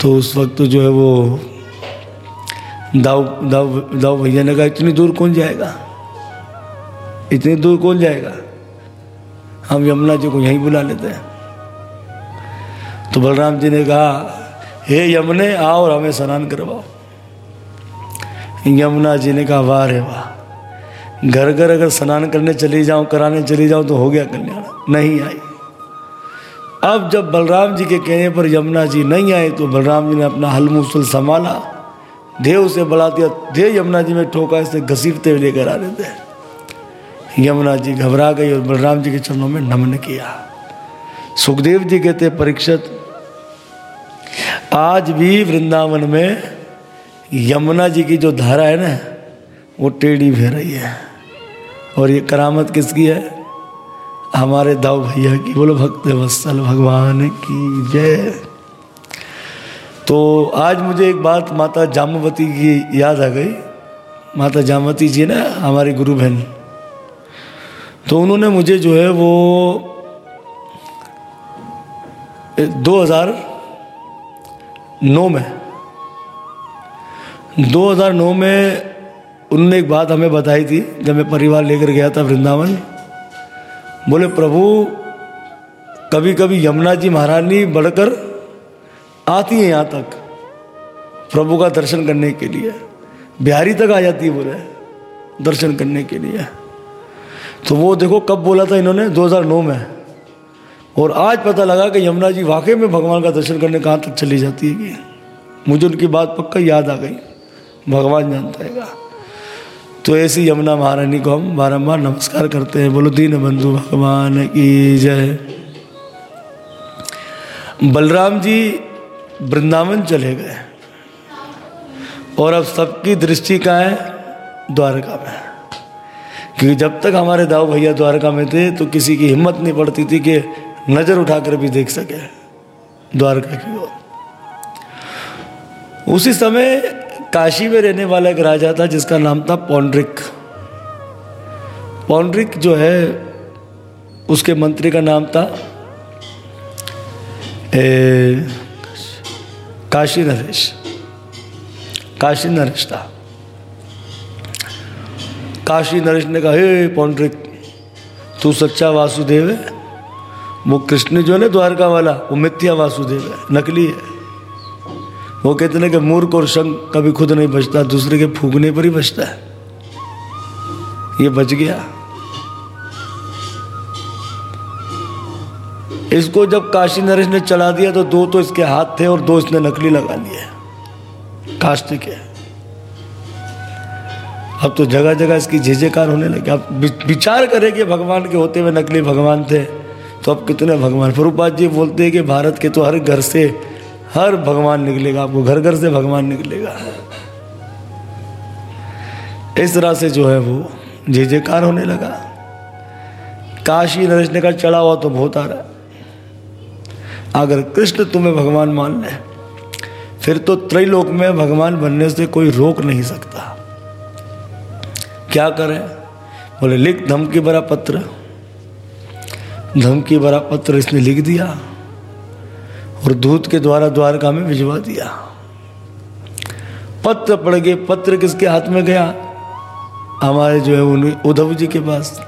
तो उस वक्त जो है वो दाऊ दाऊ दाऊ भैया ने कहा, इतनी दूर कौन जाएगा? इतनी दूर कौन जाएगा? हम यमुना जी को यहीं बुला लेते हैं। तो बलराम जी ने कहा, हे यमुने, आओ और हमें स्नान करवाओ। यमुना जी ने कहा, वाह रे वाह घर घर अगर स्नान करने चली जाऊँ, कराने चली जाऊँ तो हो गया कल्याण, नहीं आई। अब जब बलराम जी के कहने पर यमुना जी नहीं आए तो बलराम जी ने अपना हल मुसल संभाला। देव उसे बढ़ा दिया। दे यमुना जी में ठोका इसे घसीटते हुए लेकर आ रहे थे यमुना जी घबरा गई और बलराम जी के चरणों में नमन किया। सुखदेव जी कहते, परीक्षित, आज भी वृंदावन में यमुना जी की जो धारा है ना, वो टेढ़ी बह रही है। और ये करामत किसकी है? हमारे दाऊ भैया की बोलो, भक्त वत्सल भगवान की जय। तो आज मुझे एक बात माता जामवती की याद आ गई। माता जामवती जी ना, हमारी गुरु बहन तो उन्होंने मुझे जो है वो 2009 में 2009 में उन्होंने एक बात हमें बताई थी, जब मैं परिवार लेकर गया था वृंदावन। बोले, प्रभु कभी कभी यमुना जी महारानी बढ़कर आती है यहाँ तक प्रभु का दर्शन करने के लिए। बिहारी तक आ जाती है बोले, दर्शन करने के लिए। तो वो देखो कब बोला था इन्होंने 2009 में। और आज पता लगा कि यमुना जी वाकई में भगवान का दर्शन करने कहाँ तक चली जाती है। कि मुझे उनकी बात पक्का याद आ गई। भगवान जानता है। तो ऐसी यमुना महारानी को हम बारंबार नमस्कार करते हैं। बोलो, दीन बंधु, भगवान की जय। बलराम जी वृंदावन चले गए और अब सबकी दृष्टि कहाँ है? द्वारका में। क्योंकि जब तक हमारे दाऊ भैया द्वारका में थे तो किसी की हिम्मत नहीं पड़ती थी कि नज़र उठाकर भी देख सके द्वारका की ओर। उसी समय काशी में रहने वाला एक राजा था जिसका नाम था पौंड्रिक। पौंड्रिक जो है उसके मंत्री का नाम था ए, काशी नरेश। काशी नरेश था। काशी नरेश ने कहा हे पौंड्रिक तू सच्चा वासुदेव है। वो कृष्ण जो है ना द्वारका वाला वो मिथ्या वासुदेव है नकली है। वो कहते ना कि मूर्ख और शंख कभी खुद नहीं बचता, दूसरे के फूकने पर ही बचता है। ये बच गया। इसको जब काशी नरेश ने चला दिया तो दो तो इसके हाथ थे और दो इसने नकली लगा लिए। काष्ट के अब तो जगह जगह इसकी झेझेकार होने लगे। अब विचार करें कि भगवान के होते हुए नकली भगवान थे तो अब कितने भगवान। फरूपाद जी बोलते हैं कि भारत के तो हर घर से हर भगवान निकलेगा, आपको घर घर से भगवान निकलेगा। इस तरह से जो है वो जय जयकार होने लगा। काशी नरेश ने कहा चढ़ा हुआ तो बहुत आ रहा अगर कृष्ण तुम्हें भगवान मान ले, फिर तो त्रैलोक में भगवान बनने से कोई रोक नहीं सकता। क्या करें? बोले, लिख धमकी भरा पत्र। धमकी भरा पत्र इसने लिख दिया। और दूत के द्वारा द्वारका में भिजवा दिया। पत्र पड़ गए, पत्र किसके हाथ में गया? हमारे जो है उद्धव जी के पास।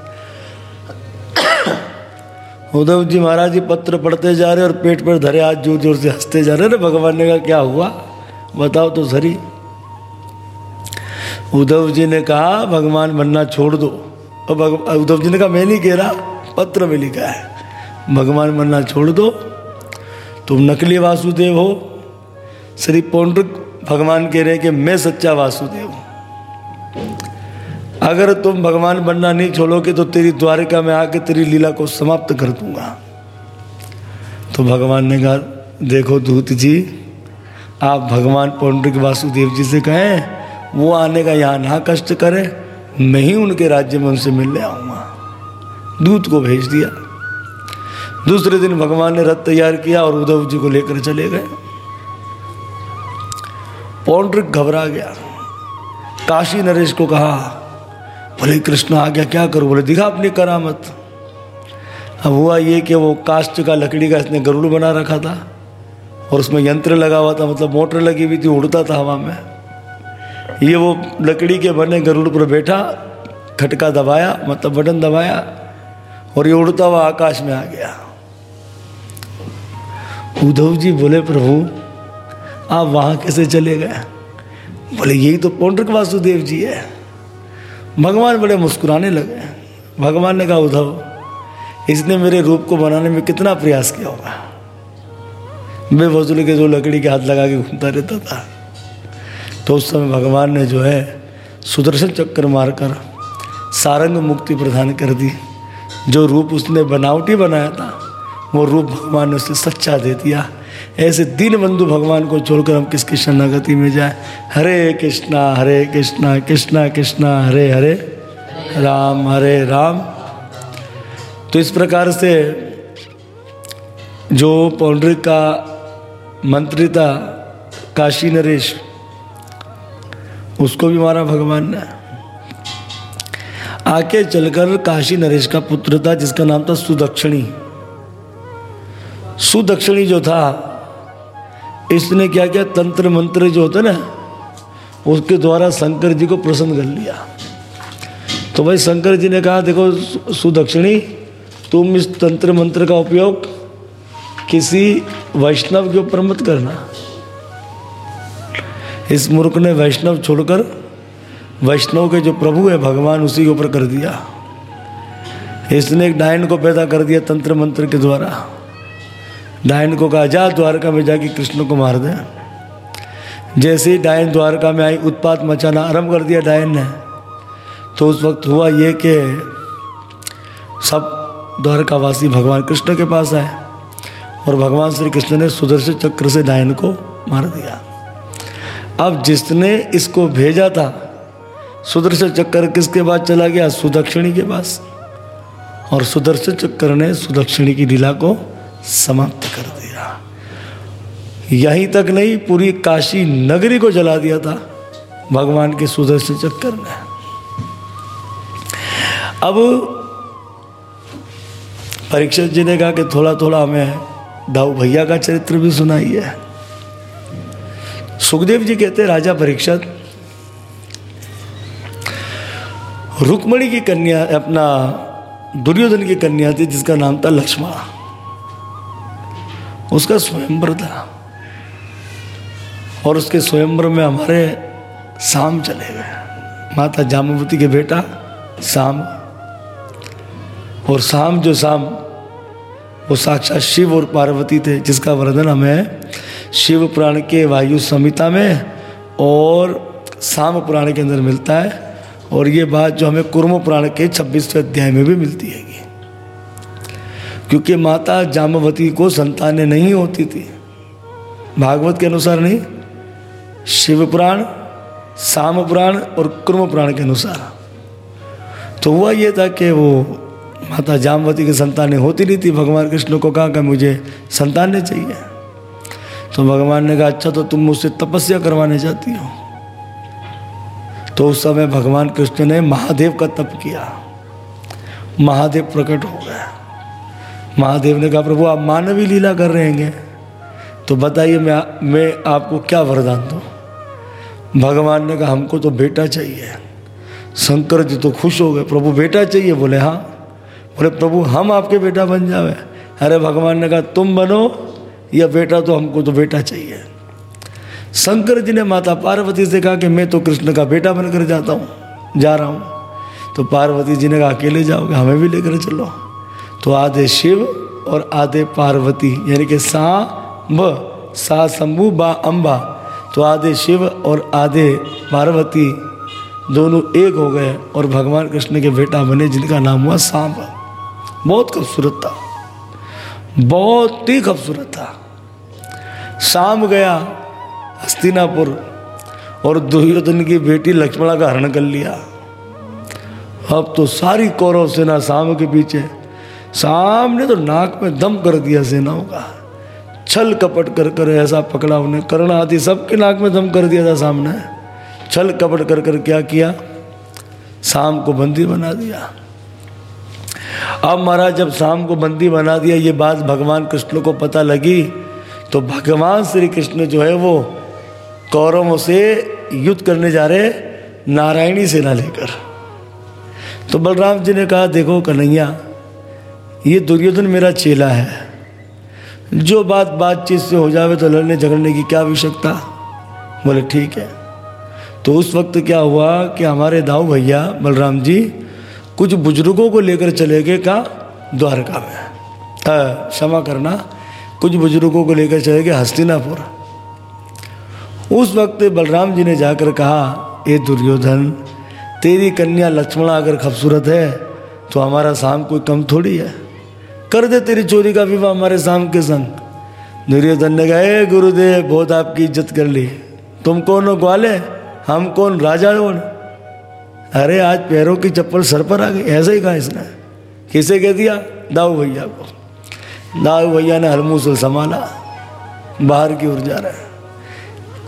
उद्धव जी महाराज जी पत्र पढ़ते जा रहे और पेट पर धरे हाथ ज़ोर ज़ोर से हँसते जा रहे ना भगवान ने कहा, क्या हुआ? बताओ तो सरी। उद्धव जी ने कहा, भगवान बनना छोड़ दो। और उद्धव जी ने कहा, मैं नहीं कह रहा, पत्र में लिखा है। भगवान बनना छोड़ दो तुम नकली वासुदेव हो। श्री पौंड्रिक भगवान कह रहे हैं कि मैं सच्चा वासुदेव हूँ। अगर तुम भगवान बनना नहीं छोड़ोगे तो तेरी द्वारिका में आके तेरी लीला को समाप्त कर दूँगा। तो भगवान ने कहा, देखो दूत जी, आप भगवान पौंड्रिक वासुदेव जी से कहें, वो आने का यहाँ ना कष्ट करे, मैं ही उनके राज्य में उनसे मिलने आऊँगा। दूत को भेज दिया। दूसरे दिन भगवान ने रथ तैयार किया और उद्धव जी को लेकर चले गए। पौंड्रिक घबरा गया। काशी नरेश को कहा बोले कृष्ण आ गया क्या करूँ? बोले, दिखा अपनी करामत। अब हुआ ये कि वो कास्ट का लकड़ी का इसने गरुड़ बना रखा था और उसमें यंत्र लगा हुआ था मतलब मोटर लगी हुई थी, उड़ता था हवा में। ये वो लकड़ी के बने गरुड़ पर बैठा, खटका दबाया मतलब बटन दबाया और ये उड़ता हुआ आकाश में आ गया। उद्धव जी बोले, प्रभु, आप वहाँ कैसे चले गए? बोले, यही तो पौंड्रिक वासुदेव जी है। भगवान बड़े मुस्कुराने लगे। भगवान ने कहा, उद्धव, इसने मेरे रूप को बनाने में कितना प्रयास किया होगा? मैं वजूल के जो लकड़ी के हाथ लगा के घूमता रहता था तो उस समय भगवान ने जो है सुदर्शन चक्कर मारकर सारंग मुक्ति प्रदान कर दी, जो रूप उसने बनावटी बनाया था। वो रूप भगवान ने उसे सच्चा दे दिया। ऐसे दीन बंधु भगवान को छोड़कर हम किस किस शरणागति में जाए? हरे कृष्णा हरे कृष्णा कृष्णा कृष्णा, हरे हरे राम हरे राम। तो इस प्रकार से जो पौंड्रिक का मंत्री था काशी नरेश, उसको भी मारा भगवान ने। आके चलकर काशी नरेश का पुत्र था, जिसका नाम था सुदक्षिणी। सुदक्षिणी जो था, इसने क्या किया तंत्र मंत्र जो होता ना, उसके द्वारा शंकर जी को प्रसन्न कर लिया। तो भाई शंकर जी ने कहा, देखो सुदक्षिणी तुम इस तंत्र मंत्र का उपयोग किसी वैष्णव के ऊपर मत करना। इस मूर्ख ने वैष्णव छोड़कर वैष्णव के जो प्रभु है, भगवान उसी के ऊपर कर दिया। इसने एक डायन को पैदा कर दिया तंत्र मंत्र के द्वारा। डायन को कहा जा द्वारका में जाके कृष्ण को मार दे जैसे ही डायन द्वारका में आई, उत्पात मचाना आरंभ कर दिया डायन ने तो उस वक्त हुआ ये कि सब द्वारकावासी भगवान कृष्ण के पास आए और भगवान श्री कृष्ण ने सुदर्शन चक्र से डायन को मार दिया। अब जिसने इसको भेजा था, सुदर्शन चक्र किसके बाद चला गया? सुदक्षिणी के पास। और सुदर्शन चक्र ने सुदक्षिणी की लीला को समाप्त कर दिया। यहीं तक नहीं, पूरी काशी नगरी को जला दिया था भगवान के सुदर्शन चक्कर ने अब परीक्षित जी ने कहा कि थोड़ा थोड़ा हमें दाऊ भैया का चरित्र भी सुनाइए। सुखदेव जी कहते, राजा परीक्षित, रुक्मणी की कन्या, अपना दुर्योधन की कन्या थी जिसका नाम था लक्ष्मण। उसका स्वयंवर था। और उसके स्वयंवर में हमारे शाम चले गए। माता जामवती के बेटा शाम और शाम जो शाम वो साक्षात शिव और पार्वती थे, जिसका वर्णन हमें शिव पुराण के वायु संहिता में और शाम पुराण के अंदर मिलता है। और ये बात जो हमें कुर्म पुराण के छब्बीसवें अध्याय में भी मिलती है। क्योंकि माता जामवती को संतानें नहीं होती थी। भागवत के अनुसार नहीं शिव पुराण साम पुराण और कुर्म पुराण के अनुसार। तो हुआ ये था कि वो माता जामवती की संतानें होती नहीं थी। भगवान कृष्ण को कहा कि मुझे संतानें चाहिए। तो भगवान ने कहा अच्छा तो तुम मुझसे तपस्या करवाने चाहती हो। तो उस समय भगवान कृष्ण ने महादेव का तप किया। महादेव प्रकट हो गया महादेव ने कहा, प्रभु, आप मानवी लीला कर रहे हैं तो बताइए, मैं मैं आपको क्या वरदान दूँ? भगवान ने कहा, हमको तो बेटा चाहिए। शंकर जी तो खुश हो गए। प्रभु, बेटा चाहिए? बोले हाँ। बोले, प्रभु, हम आपके बेटा बन जावे। अरे, भगवान ने कहा, तुम बनो, या बेटा तो हमको तो बेटा चाहिए। शंकर जी ने माता पार्वती से कहा कि, मैं तो कृष्ण का बेटा बनकर जाता हूँ, जा रहा हूँ। तो पार्वती जी ने कहा, अकेले जाओगे? हमें भी लेकर चलो। तो आधे शिव और आधे पार्वती, यानी कि सा, ब, सा शंभु, बा अम्बा तो आधे शिव और आधे पार्वती दोनों एक हो गए और भगवान कृष्ण के बेटा बने, जिनका नाम हुआ सांब। बहुत खूबसूरत था। बहुत ही खूबसूरत था। शाम गया, हस्तिनापुर, और दुर्योधन की बेटी लक्ष्मणा का हरण कर लिया। अब तो सारी कौरव सेना शाम के पीछे शाम ने तो नाक में दम कर दिया सेनाओं का। छल कपट कर कर ऐसा पकड़ा उन्हें। कर्ण आदि सबके नाक में दम कर दिया था सामने। छल कपट कर कर क्या किया? शाम को बंदी बना दिया। अब महाराज, जब शाम को बंदी बना दिया, ये बात भगवान कृष्ण को पता लगी तो भगवान श्री कृष्ण जो है वो कौरवों से युद्ध करने जा रहे नारायणी सेना लेकर। तो बलराम जी ने कहा, देखो कन्हैया ये दुर्योधन मेरा चेला है। जो बात बातचीत से हो जावे तो लड़ने झगड़ने की क्या आवश्यकता? बोले, ठीक है। तो उस वक्त क्या हुआ कि हमारे दाऊ भैया बलराम जी कुछ बुज़ुर्गों को लेकर चले गए कहा द्वारका में। क्षमा करना, कुछ बुज़ुर्गों को लेकर चले गए हस्तिनापुर। उस वक्त बलराम जी ने जाकर कहा, ए दुर्योधन, तेरी कन्या लक्ष्मणा अगर खूबसूरत है तो हमारा शाम कोई कम थोड़ी है। कर दे तेरी चोरी का विवाह हमारे शाम के संग। दुर्योधन ने कहा गुरुदेव, बहुत आपकी इज़्ज़त कर ली। तुम कौन हो, ग्वाले? हम कौन, राजा कौन अरे, आज पैरों की चप्पल सर पर आ गई। ऐसा ही कहा इसने। किसे कह दिया? दाऊ भैया को। दाऊ भैया ने हलमूसल संभाला। बाहर की ओर जा रहा है।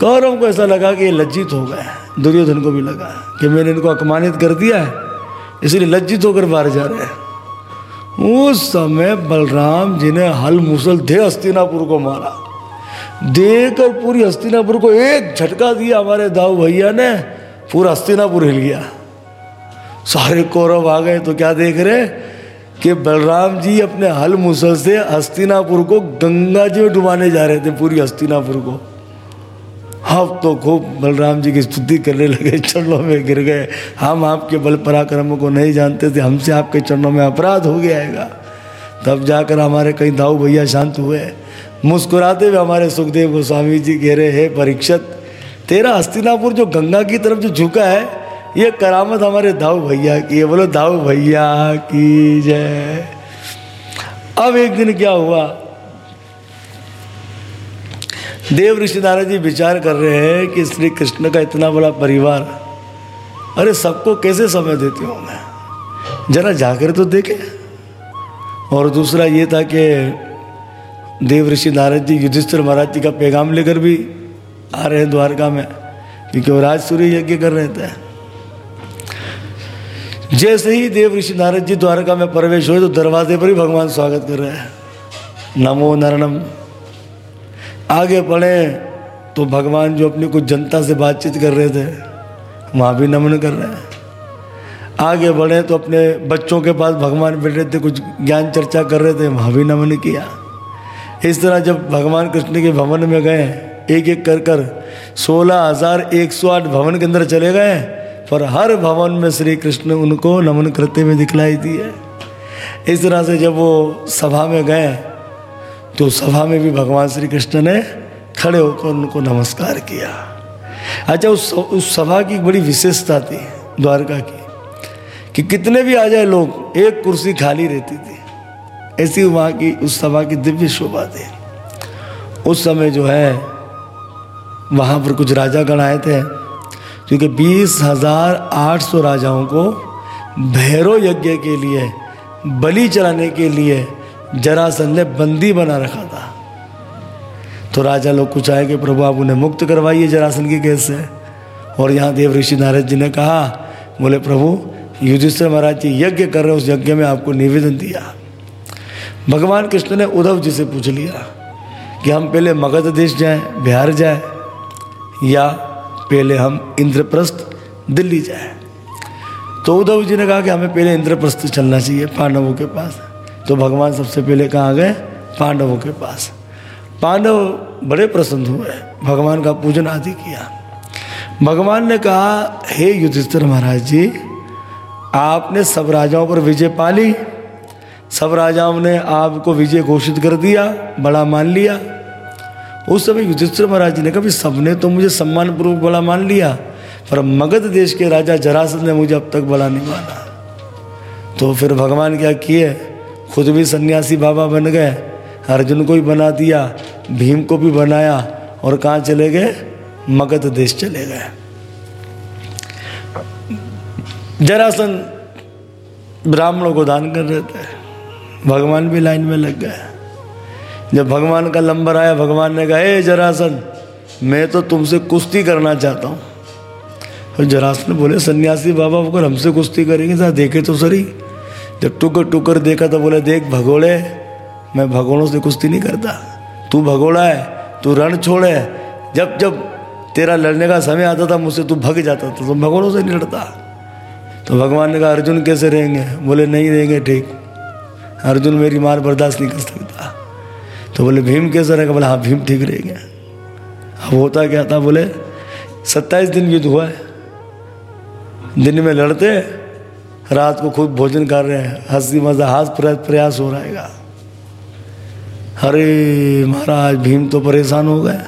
कौरव को ऐसा लगा कि ये लज्जित हो गए। दुर्योधन को भी लगा कि मैंने इनको अपमानित कर दिया है, इसलिए लज्जित होकर बाहर जा रहे हैं। उस समय बलराम जी ने हल मुसल दे हस्तिनापुर को मारा। देकर पूरी हस्तिनापुर को एक झटका दिया हमारे दाऊ भैया ने, पूरा हस्तिनापुर हिल गया। सारे कौरव आ गए तो क्या देख रहे कि बलराम जी अपने हल मुसल से हस्तिनापुर को गंगा जी में डुबाने जा रहे थे पूरी हस्तिनापुर को। अब तो खूब बलराम जी की स्तुति करने लगे, चरणों में गिर गए। हम आपके बल पराक्रम को नहीं जानते थे, हमसे आपके चरणों में अपराध हो गया है तब जाकर हमारे कई दाऊ भैया शांत हुए। मुस्कुराते हुए हमारे सुखदेव गोस्वामी जी कह रहे, हैं परीक्षत, तेरा हस्तिनापुर जो गंगा की तरफ़ जो झुका है, ये करामत हमारे दाऊ भैया की है। बोलो, दाऊ भैया की जय। अब एक दिन क्या हुआ? देव ऋषि नारद जी विचार कर रहे हैं कि श्री कृष्ण का इतना बड़ा परिवार, अरे सबको कैसे समय देते हो मैं? जरा जाकर तो देखे। और दूसरा ये था कि देव ऋषि नारद जी युधिष्ठिर महाराज जी का पैगाम लेकर भी आ रहे हैं द्वारका में, क्योंकि वो राज सूर्य यज्ञ कर रहे थे। जैसे ही देव ऋषि नारद जी द्वारका में प्रवेश हुए तो दरवाजे पर ही भगवान स्वागत कर रहे हैं। नमो नरणम आगे बढ़े तो भगवान जो अपनी कुछ जनता से बातचीत कर रहे थे, वहाँ भी नमन कर रहे हैं। आगे बढ़े तो अपने बच्चों के पास भगवान बैठे थे, कुछ ज्ञान चर्चा कर रहे थे, वहाँ भी नमन किया। इस तरह जब भगवान कृष्ण के भवन में गए एक एक कर कर सोलह हज़ार एक सौ आठ भवन के अंदर चले गए, पर हर भवन में श्री कृष्ण उनको नमन करते हुए दिखलाई दिए। इस तरह से जब वो सभा में गए तो सभा में भी भगवान श्री कृष्ण ने खड़े होकर उनको नमस्कार किया। अच्छा उस उस सभा की बड़ी विशेषता थी द्वारका की, कि कितने भी आ जाए लोग, एक कुर्सी खाली रहती थी। ऐसी वहाँ की, उस सभा की दिव्य शोभा थी। उस समय जो है, वहाँ पर कुछ राजा गण आए थे, क्योंकि बीस हज़ार आठ सौ राजाओं को भैरव यज्ञ के लिए, बलि चलाने के लिए जरासन ने बंदी बना रखा था। तो राजा लोग कुछ आए कि प्रभु आप उन्हें मुक्त करवाइए जरासन की केस से। और यहाँ देव ऋषि नारद जी ने कहा, बोले, प्रभु, युधिष्ठिर महाराज जी यज्ञ कर रहे उस यज्ञ में आपको निवेदन दिया। भगवान कृष्ण ने उद्धव जी से पूछ लिया कि हम पहले मगध देश जाएँ, बिहार जाए, या पहले हम इंद्रप्रस्थ दिल्ली जाए? तो उद्धव जी ने कहा कि हमें पहले इंद्रप्रस्थ चलना चाहिए, पांडवों के पास। तो भगवान सबसे पहले कहाँ गए? पांडवों के पास। पांडव बड़े प्रसन्न हुए। भगवान का पूजन आदि किया। भगवान ने कहा, हे युधिष्ठिर महाराज जी, आपने सब राजाओं पर विजय पा ली। सब राजाओं ने आपको विजय घोषित कर दिया, बड़ा मान लिया। उस समय युधिष्ठिर महाराज जी ने कहा सबने तो मुझे सम्मान पूर्वक बड़ा मान लिया, पर मगध देश के राजा जरासंध ने मुझे अब तक बड़ा नहीं माना। तो फिर भगवान क्या किए? खुद भी सन्यासी बाबा बन गए, अर्जुन को भी बना दिया, भीम को भी बनाया और कहाँ चले गए? मगध देश चले गए। जरासन ब्राह्मणों को दान कर रहे थे। भगवान भी लाइन में लग गए। जब भगवान का लंबर आया, भगवान ने कहा, ए जरासन, मैं तो तुमसे कुश्ती करना चाहता हूँ। और जरासन बोले, सन्यासी बाबा अगर हमसे कुश्ती करेंगे सर देखे तो सरी। जब टुकर टुकर देखा तो बोले, देख भगोड़े, मैं भगोड़ों से कुश्ती नहीं करता। तू भगोड़ा है, तू रण छोड़े जब जब तेरा लड़ने का समय आता था, मुझसे तू भग जाता था तो भगोड़ों से नहीं लड़ता। तो भगवान ने कहा, अर्जुन कैसे रहेंगे? बोले, नहीं रहेंगे ठीक। अर्जुन मेरी मार बर्दाश्त नहीं कर सकता। तो बोले, भीम कैसे रहेगा? बोले हाँ भीम ठीक रहेंगे। अब होता क्या था, बोले, सत्ताईस दिन युद्ध हुआ है। दिन में लड़ते रात को खूब भोजन कर रहे हैं। हँसी मज़ा हाथ प्रयास हो रहेगा अरे महाराज, भीम तो परेशान हो गए।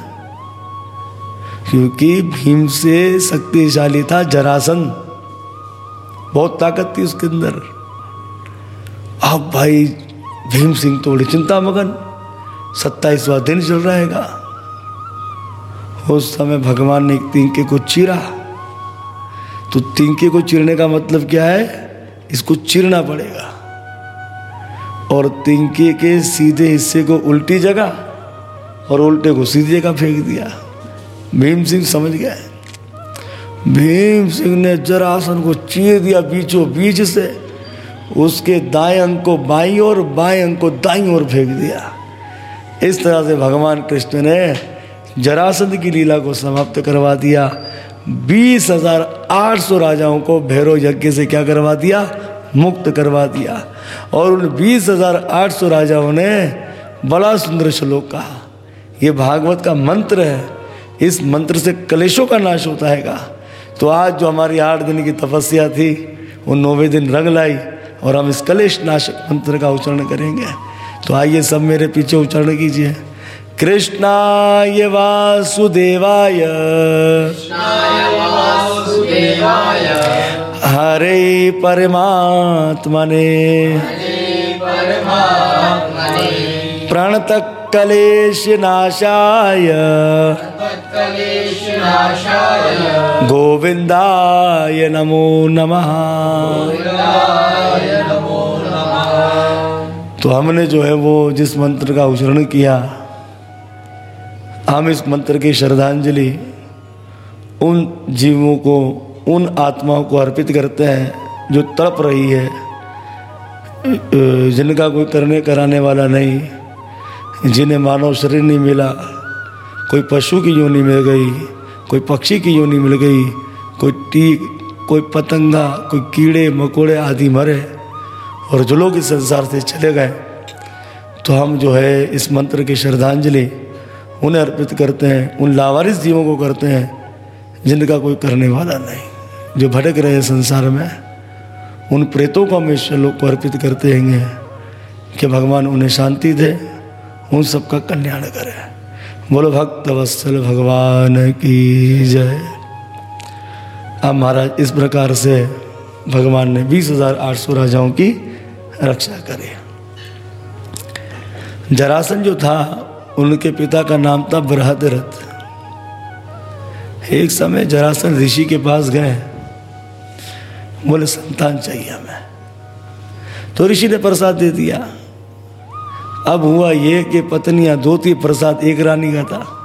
क्योंकि भीम से शक्तिशाली था जरासन। बहुत ताकत थी उसके अंदर। अब भाई, भीम सिंह तो बड़ी चिंता मगन। सत्ताईसवा दिन चल रहेगा उस समय भगवान ने एक तिंके को चीरा। तो तिंके को चीरने का मतलब क्या है? इसको चीरना पड़ेगा। और तिंके के सीधे हिस्से को उल्टी जगह और उल्टे को सीधी जगह फेंक दिया। भीम सिंह समझ गए। भीम सिंह ने जरासन को चीर दिया बीचों बीच से। उसके दाएँ अंग को बाई और बाएँ अंग को दाई ओर फेंक दिया। इस तरह से भगवान कृष्ण ने जरासंध की लीला को समाप्त करवा दिया। बीस हज़ार आठ सौ राजाओं को भैरव यज्ञ से क्या करवा दिया? मुक्त करवा दिया। और उन बीस हज़ार आठ सौ राजाओं ने बड़ा सुंदर श्लोक कहा। ये भागवत का मंत्र है। इस मंत्र से कलेशों का नाश होता है तो आज जो हमारी आठ दिन की तपस्या थी, वो नौवे दिन रंग लाई और हम इस कलेश नाशक मंत्र का उच्चारण करेंगे। तो आइए सब मेरे पीछे उच्चारण कीजिए। कृष्णाय वासुदेवाय। हरे परमात्मने। प्रणतक्कलेश नाशाय गोविंदाय नमो नमः। तो हमने जो है वो जिस मंत्र का उच्चारण किया हम इस मंत्र की श्रद्धांजलि उन जीवों को, उन आत्माओं को अर्पित करते हैं जो तड़प रही है। जिनका कोई करने कराने वाला नहीं, जिन्हें मानव शरीर नहीं मिला, कोई पशु की योनि मिल गई, कोई पक्षी की योनि मिल गई, कोई टी, कोई पतंगा, कोई कीड़े, मकोड़े आदि मरे और जो लोग इस संसार से चले गए। तो हम जो है इस मंत्र की श्रद्धांजलि उन्हें अर्पित करते हैं, उन लावारिस जीवों को करते हैं, जिनका कोई करने वाला नहीं। जो भटक रहे हैं संसार में, उन प्रेतों को हमेशा लोग को अर्पित करते हैं कि भगवान उन्हें शांति दे, उन सबका कल्याण करे। बोलो, भक्त वत्सल भगवान की जय। अब महाराज, इस प्रकार से भगवान ने बीस हज़ार आठ सौ राजाओं की रक्षा करी। जरासन जो था उनके पिता का नाम था बृहदरथ एक समय जरासन ऋषि के पास गए। बोले, संतान चाहिए हमें। तो ऋषि ने प्रसाद दे दिया। अब हुआ ये कि पत्नियाँ दो थी प्रसाद एक रानी का था।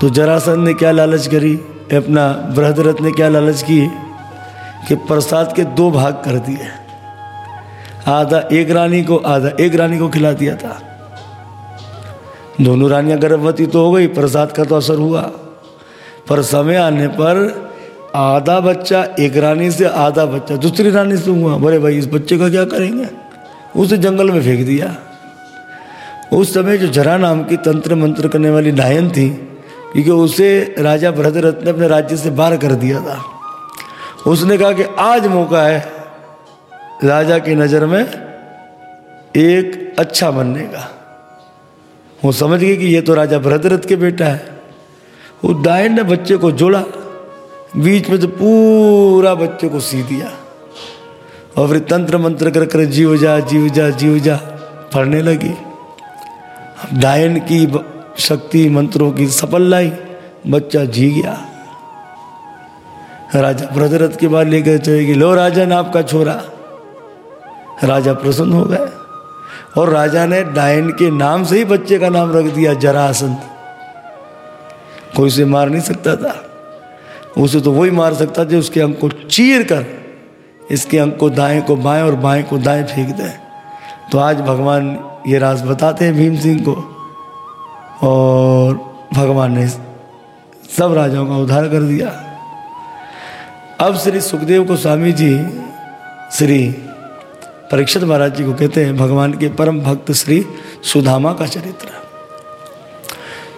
तो जरासन ने क्या लालच करी? अपना बृहदरथ ने क्या लालच की? कि प्रसाद के दो भाग कर दिए। आधा एक रानी को, आधा एक रानी को खिला दिया था। दोनों रानियाँ गर्भवती तो हो गई, प्रसाद का तो असर हुआ। पर समय आने पर आधा बच्चा, एक रानी से आधा बच्चा, दूसरी रानी से हुआ। बोले, भाई, इस बच्चे का क्या करेंगे? उसे जंगल में फेंक दिया। उस समय जो जरा नाम की तंत्र मंत्र करने वाली नायन थी, क्योंकि उसे राजा भरतरथ ने अपने राज्य से बाहर कर दिया था। उसने कहा कि आज मौका है राजा की नज़र में एक अच्छा बनने का। वो समझ गए कि ये तो राजा भरतरथ के बेटा है। वो डायन ने बच्चे को जोड़ा, बीच में तो पूरा बच्चे को सी दिया। और फिर तंत्र मंत्र कर कर जीव जा जीव जा जीव जा, पढ़ने लगी। डायन की शक्ति मंत्रों की सफल लाई, बच्चा जी गया। राजा भरतरथ के बाद लेकर चले चलेगी लो राजन आपका छोरा। राजा प्रसन्न हो गए। और राजा ने डायन के नाम से ही बच्चे का नाम रख दिया जरासंत कोई उसे मार नहीं सकता था। उसे तो वही मार सकता जो उसके अंक को चीर कर, इसके अंक को दाएँ को बाएँ और बाएँ को दाएँ फेंक दे। तो आज भगवान ये राज बताते हैं भीम सिंह को। और भगवान ने सब राजाओं का उद्धार कर दिया। अब श्री सुखदेव को स्वामी जी, श्री परीक्षित महाराज जी को कहते हैं, भगवान के परम भक्त श्री सुधामा का चरित्र।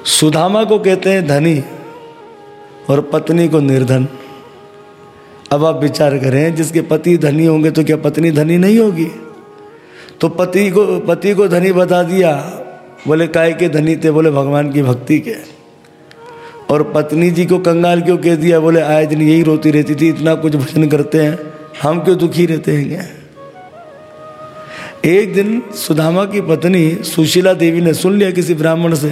सुधामा को कहते हैं धनी और पत्नी को निर्धन। अब आप विचार करें, जिसके पति धनी होंगे तो क्या पत्नी धनी नहीं होगी? तो पति को पति को धनी बता दिया। बोले, काय के धनी थे? बोले, भगवान की भक्ति के। और पत्नी जी को कंगाल क्यों कह दिया? बोले, आए दिन यही रोती रहती थी, इतना कुछ भजन करते हैं, हम क्यों दुखी रहते हैं एक दिन सुदामा की पत्नी सुशीला देवी ने सुन लिया किसी ब्राह्मण से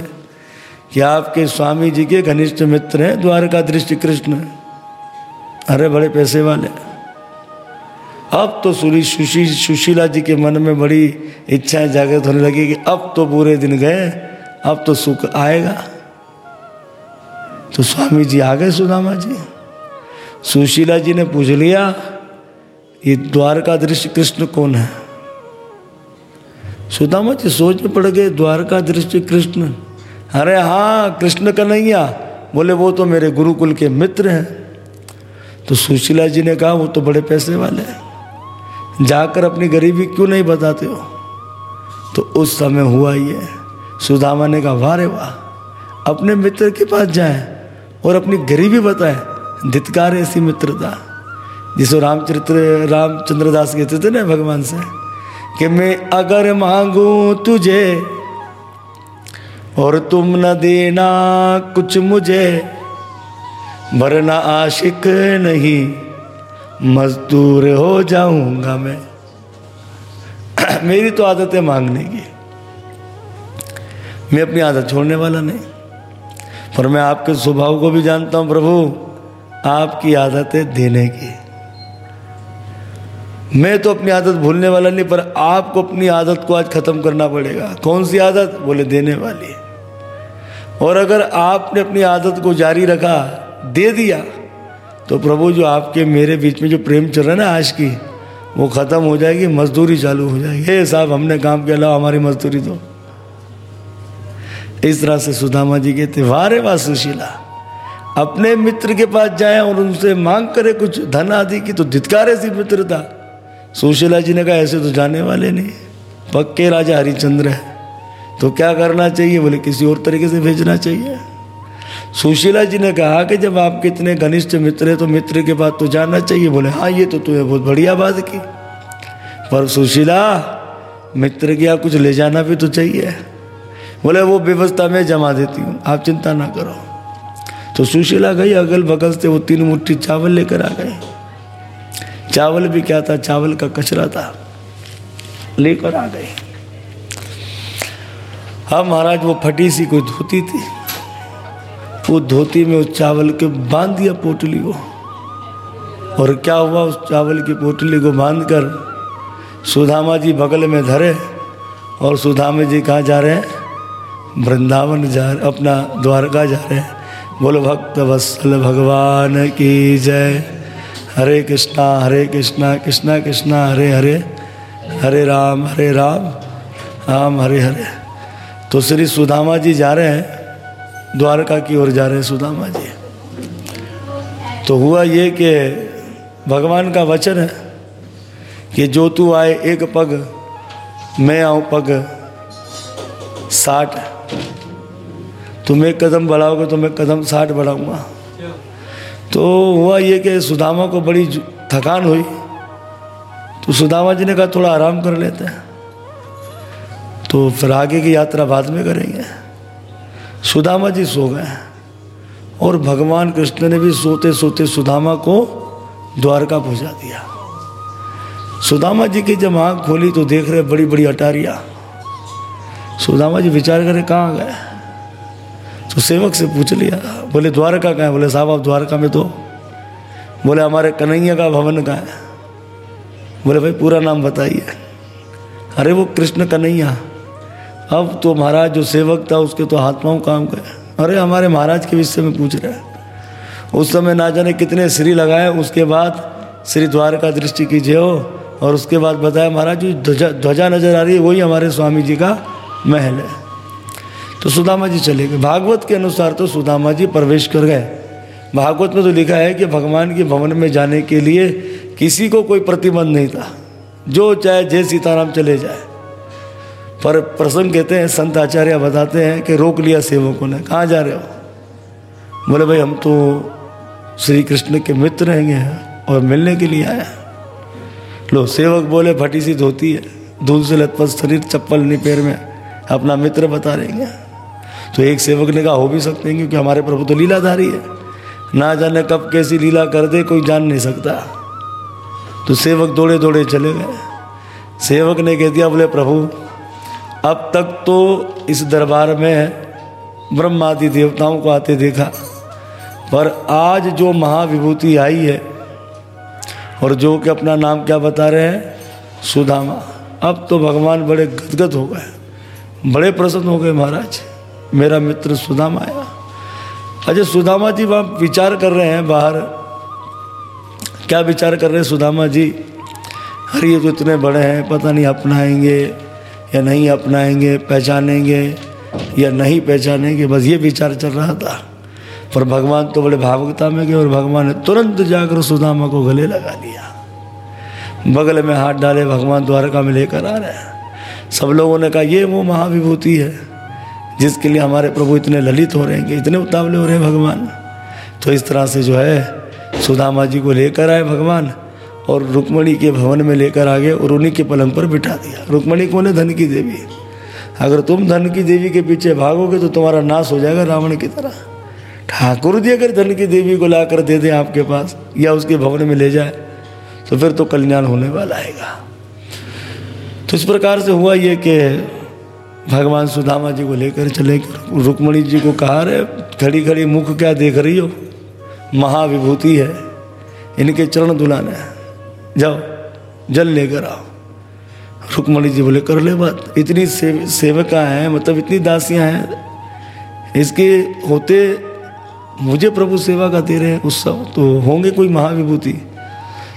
कि आपके स्वामी जी के घनिष्ठ मित्र हैं द्वारका दृष्टि कृष्ण। अरे बड़े पैसे वाले। अब तो सुरी सुशी, सुशीला जी के मन में बड़ी इच्छाएँ जागृत होने लगी कि अब तो बुरे दिन गए, अब तो सुख आएगा। तो स्वामी जी आ गए सुदामा जी। सुशीला जी ने पूछ लिया, ये द्वारका दृश्य कृष्ण कौन है? सुदामा जी सोच में पड़ गए, द्वारका दृष्टि कृष्ण। अरे हाँ कृष्ण कन्हैया, बोले, वो तो मेरे गुरुकुल के मित्र हैं। तो सुशीला जी ने कहा, वो तो बड़े पैसे वाले हैं। जाकर अपनी गरीबी क्यों नहीं बताते हो? तो उस समय हुआ ये, सुदामा ने कहा, वाह रे वाह, अपने मित्र के पास जाए और अपनी गरीबी बताए। धितकार ऐसी मित्रता जिसको रामचरित्र रामचंद्र दास कहते थे ना, भगवान से कि मैं अगर मांगू तुझे और तुम न देना कुछ मुझे, वरना आशिक नहीं, मजदूर हो जाऊँगा मैं। मेरी तो आदत है मांगने की मैं अपनी आदत छोड़ने वाला नहीं, पर मैं आपके स्वभाव को भी जानता हूँ प्रभु, आपकी आदत है देने की मैं तो अपनी आदत भूलने वाला नहीं, पर आपको अपनी आदत को आज खत्म करना पड़ेगा। कौन सी आदत? बोले, देने वाली और अगर आपने अपनी आदत को जारी रखा, दे दिया तो प्रभु जो आपके मेरे बीच में जो प्रेम चल रहा है ना आज की, वो ख़त्म हो जाएगी, मजदूरी चालू हो जाएगी। हे साहब, हमने काम के ला हमारी मजदूरी दो। इस तरह से सुदामा जी के त्योहार है सुशीला अपने मित्र के पास जाए और उनसे मांग करे कुछ धन आदि की तो धितकार ऐसी मित्रता सुशीला जी ने कहा, ऐसे तो जाने वाले नहीं। पक्के राजा हरिचंद्र है। तो क्या करना चाहिए? बोले, किसी और तरीके से भेजना चाहिए। सुशीला जी ने कहा कि जब आपके इतने घनिष्ठ मित्र हैं तो मित्र के बाद तो जाना चाहिए। बोले हाँ ये तो तुम्हें बहुत बढ़िया बात की। पर सुशीला, मित्र के यहाँ कुछ ले जाना भी तो चाहिए। बोले, वो व्यवस्था में जमा देती हूँ। आप चिंता ना करो। तो सुशीला गई अगल बगल से वो तीन मुट्ठी चावल लेकर आ गए। चावल भी क्या था? चावल का कचरा था। लेकर आ गए। हाँ महाराज, वो फटी सी कोई धोती थी। वो धोती में उस चावल के बाँध दिया पोटली को। और क्या हुआ? उस चावल की पोटली को बाँध कर सुधामा जी बगल में धरे और सुधामा जी कहाँ जा रहे हैं? वृंदावन जा अपना द्वारका जा रहे हैं। बोलो, भक्त वत्सल भगवान की जय। हरे कृष्णा हरे कृष्णा कृष्णा कृष्णा, हरे हरे हरे राम हरे राम राम, हरे हरे। तो श्री सुदामा जी जा रहे हैं, द्वारका की ओर जा रहे हैं सुदामा जी। तो हुआ ये कि भगवान का वचन है कि जो तू आए एक पग, मैं आऊँ पग साठ। तुम एक कदम बढ़ाओगे तो मैं कदम साठ बढ़ाऊँगा। तो हुआ ये कि सुदामा को बड़ी थकान हुई। तो सुदामा जी ने कहा, थोड़ा आराम कर लेते हैं। तो फिर आगे की यात्रा बाद में करेंगे। सुदामा जी सो गए और भगवान कृष्ण ने भी सोते सोते सुदामा को द्वारका पहुँचा दिया। सुदामा जी की जब आँख खोली तो देख रहे बड़ी बड़ी अटारियाँ। सुदामा जी विचार करे कहाँ गए? तो सेवक से पूछ लिया, बोले, द्वारका कहाँ है? बोले, साहब, आप द्वारका में तो बोले, हमारे कन्हैया का भवन कहाँ है? बोले, भाई, पूरा नाम बताइए। अरे, वो कृष्ण कन्हैया। अब तो महाराज जो सेवक था, उसके तो हाथ पाँव काम गए अरे, हमारे महाराज के विषय में पूछ रहे उस समय ना जाने कितने श्री लगाए, उसके बाद श्री द्वार का दृष्टि कीजिए हो, और उसके बाद बताया महाराज जो, ध्वजा ध्वजा नज़र आ रही है, वही हमारे स्वामी जी का महल है। तो सुदामा जी चले गए। भागवत के अनुसार तो सुदामा जी प्रवेश कर गए। भागवत में तो लिखा है कि भगवान के भवन में जाने के लिए किसी को कोई प्रतिबंध नहीं था। जो चाहे जय सीताराम चले जाए। पर प्रसंग कहते हैं, संत आचार्य बताते हैं कि रोक लिया सेवकों ने, कहाँ जा रहे हो? बोले, भाई, हम तो श्री कृष्ण के मित्र रहेंगे और मिलने के लिए आए लो, सेवक बोले, फटी सी धोती है, धूल से लतपथ शरीर चप्पल नहीं पैर में, अपना मित्र बता रहेंगे तो एक सेवक ने कहा, हो भी सकते हैं क्योंकि हमारे प्रभु तो लीलाधारी है। ना जाने कब कैसी लीला कर दे, कोई जान नहीं सकता। तो सेवक दौड़े दौड़े चले गए। सेवक ने कह दिया, बोले, प्रभु, अब तक तो इस दरबार में ब्रह्मादि देवताओं को आते देखा, पर आज जो महाविभूति आई है और जो कि अपना नाम क्या बता रहे हैं, सुदामा, अब तो भगवान बड़े गदगद हो गए, बड़े प्रसन्न हो गए महाराज। मेरा मित्र सुदामा आया। अजय, सुदामा जी वहाँ विचार कर रहे हैं बाहर। क्या विचार कर रहे हैं सुदामा जी? अरे, ये तो इतने बड़े हैं, पता नहीं अपनाएँगे या नहीं अपनाएँगे, पहचानेंगे या नहीं पहचानेंगे, बस ये विचार चल रहा था। पर भगवान तो बड़े भावुकता में गए और भगवान ने तुरंत जाकर सुदामा को गले लगा लिया। बगल में हाथ डाले, भगवान द्वारका में लेकर आ रहे हैं। सब लोगों ने कहा, ये वो महाविभूति है जिसके लिए हमारे प्रभु इतने ललित हो रहे हैं इतने उतावले हो रहे हैं भगवान। तो इस तरह से जो है, सुदामा जी को लेकर आए भगवान और रुक्मणी के भवन में लेकर आ गए और उन्हीं के पलंग पर बिठा दिया। रुक्मणी कौन है धन की देवी, अगर तुम धन की देवी के पीछे भागोगे तो तुम्हारा नाश हो जाएगा रावण की तरह। ठाकुर जी अगर धन की देवी को लाकर दे दें आपके पास या उसके भवन में ले जाए तो फिर तो कल्याण होने वाला आएगा। तो इस प्रकार से हुआ ये कि भगवान सुदामा जी को लेकर चले। रुक्मणी जी को कहा रहे खड़ी खड़ी मुख क्या देख रही हो? महाविभूति है। इनके चरण दुलाने हैं। जाओ जल लेकर आओ। रुकमणी जी बोले कर ले बात। इतनी सेव, सेवका हैं मतलब इतनी दासियाँ हैं। इसके होते मुझे प्रभु सेवा का दे रहे हैं उत्सव तो होंगे कोई महाविभूति?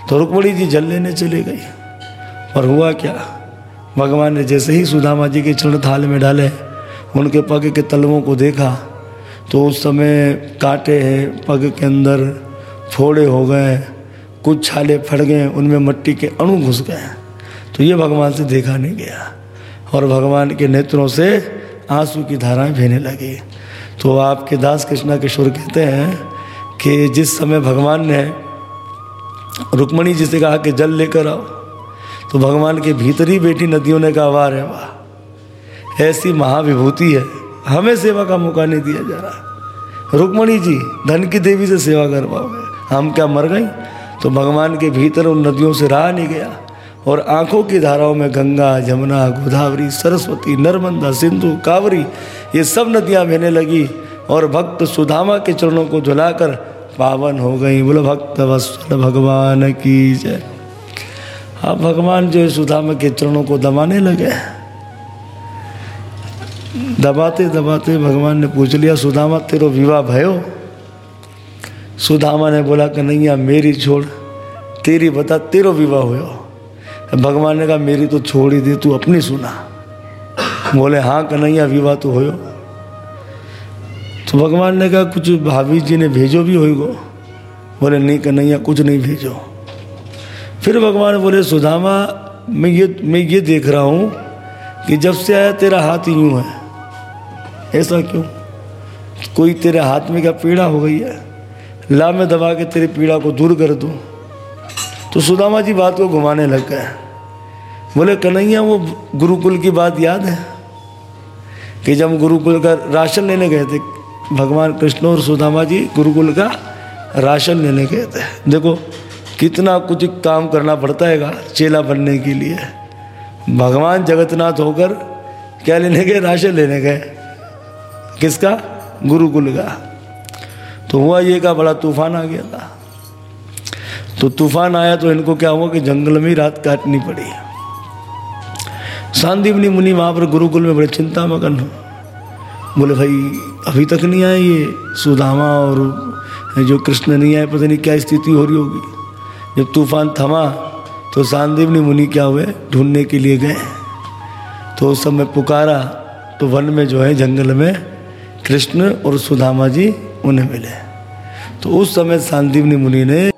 तो रुकमणी जी जल लेने चले गई और हुआ क्या? भगवान ने जैसे ही सुदामा जी के चरण थाल में डाले, उनके पग के तलवों को देखा तो उस समय कांटे हैं, पग के अंदर फोड़े हो गए, कुछ छाले फट गए, उनमें मट्टी के अणु घुस गए। तो ये भगवान से देखा नहीं गया। और भगवान के नेत्रों से आँसू की धाराएँ बहने लगी। तो आपके दास कृष्णा किशोर कहते हैं कि जिस समय भगवान ने रुक्मणी जी से कहा कि जल लेकर आओ तो भगवान के भीतर ही बेटी नदियों ने कहा, वाह है वाह, ऐसी महाविभूति है, हमें सेवा का मौका नहीं दिया जा रहा। रुक्मणी जी, धन की देवी से सेवा करवाओगे। हम क्या मर गई? तो भगवान के भीतर उन नदियों से रहा नहीं गया और आँखों की धाराओं में गंगा जमुना गोदावरी, सरस्वती, नर्मदा, सिंधु, कावरी, ये सब नदियाँ बहने लगी और भक्त सुधामा के चरणों को धुलाकर पावन हो गई। बोलो, भक्त वत्सल भगवान की जय। अब भगवान जो है सुधामा के चरणों को दबाने लगे। दबाते दबाते भगवान ने पूछ लिया, सुदामा, तेरो विवाह भयो? सुदामा ने बोला कि कन्हैया मेरी छोड़, तेरी बता, तेरो विवाह हो भगवान ने कहा, मेरी तो छोड़ ही दे, तू अपनी सुना। बोले हाँ कन्हैया विवाह तो हो तो भगवान ने कहा, कुछ भाभी जी ने भेजो भी होगो बोले, नहीं कन्हैया कुछ नहीं भेजो। फिर भगवान बोले, सुदामा, मैं ये मैं ये देख रहा हूँ कि जब से आया तेरा हाथ यूँ है। ऐसा क्यों? कोई तेरे हाथ में क्या पीड़ा हो गई है? ला मैं दबा के तेरी पीड़ा को दूर कर दूँ। तो सुदामा जी बात को घुमाने लग गए। बोले, कन्हैया, वो गुरुकुल की बात याद है कि जब गुरुकुल का राशन लेने गए थे, भगवान कृष्ण और सुदामा जी गुरुकुल का राशन लेने गए थे। देखो कितना कुछ काम करना पड़ता है चेला बनने के लिए। भगवान जगतनाथ होकर क्या लेने गए? राशन लेने गए। किसका? गुरुकुल का। तो हुआ ये का बड़ा तूफ़ान आ गया था। तो तूफ़ान आया तो इनको क्या हुआ कि जंगल में रात काटनी पड़ी। सांदीपनी मुनि वहाँ पर गुरुकुल में बड़े चिंता मगन हो। बोले, भाई, अभी तक नहीं आए ये सुदामा और जो कृष्ण नहीं आए, पता नहीं क्या स्थिति हो रही होगी? जब तूफ़ान थमा तो सांदीपनी मुनि क्या हुए? ढूँढने के लिए गए। तो उस समय पुकारा तो वन में जो है, जंगल में कृष्ण और सुधामा जी उन्हें मिले। तो उस समय सांदीपनी मुनि ने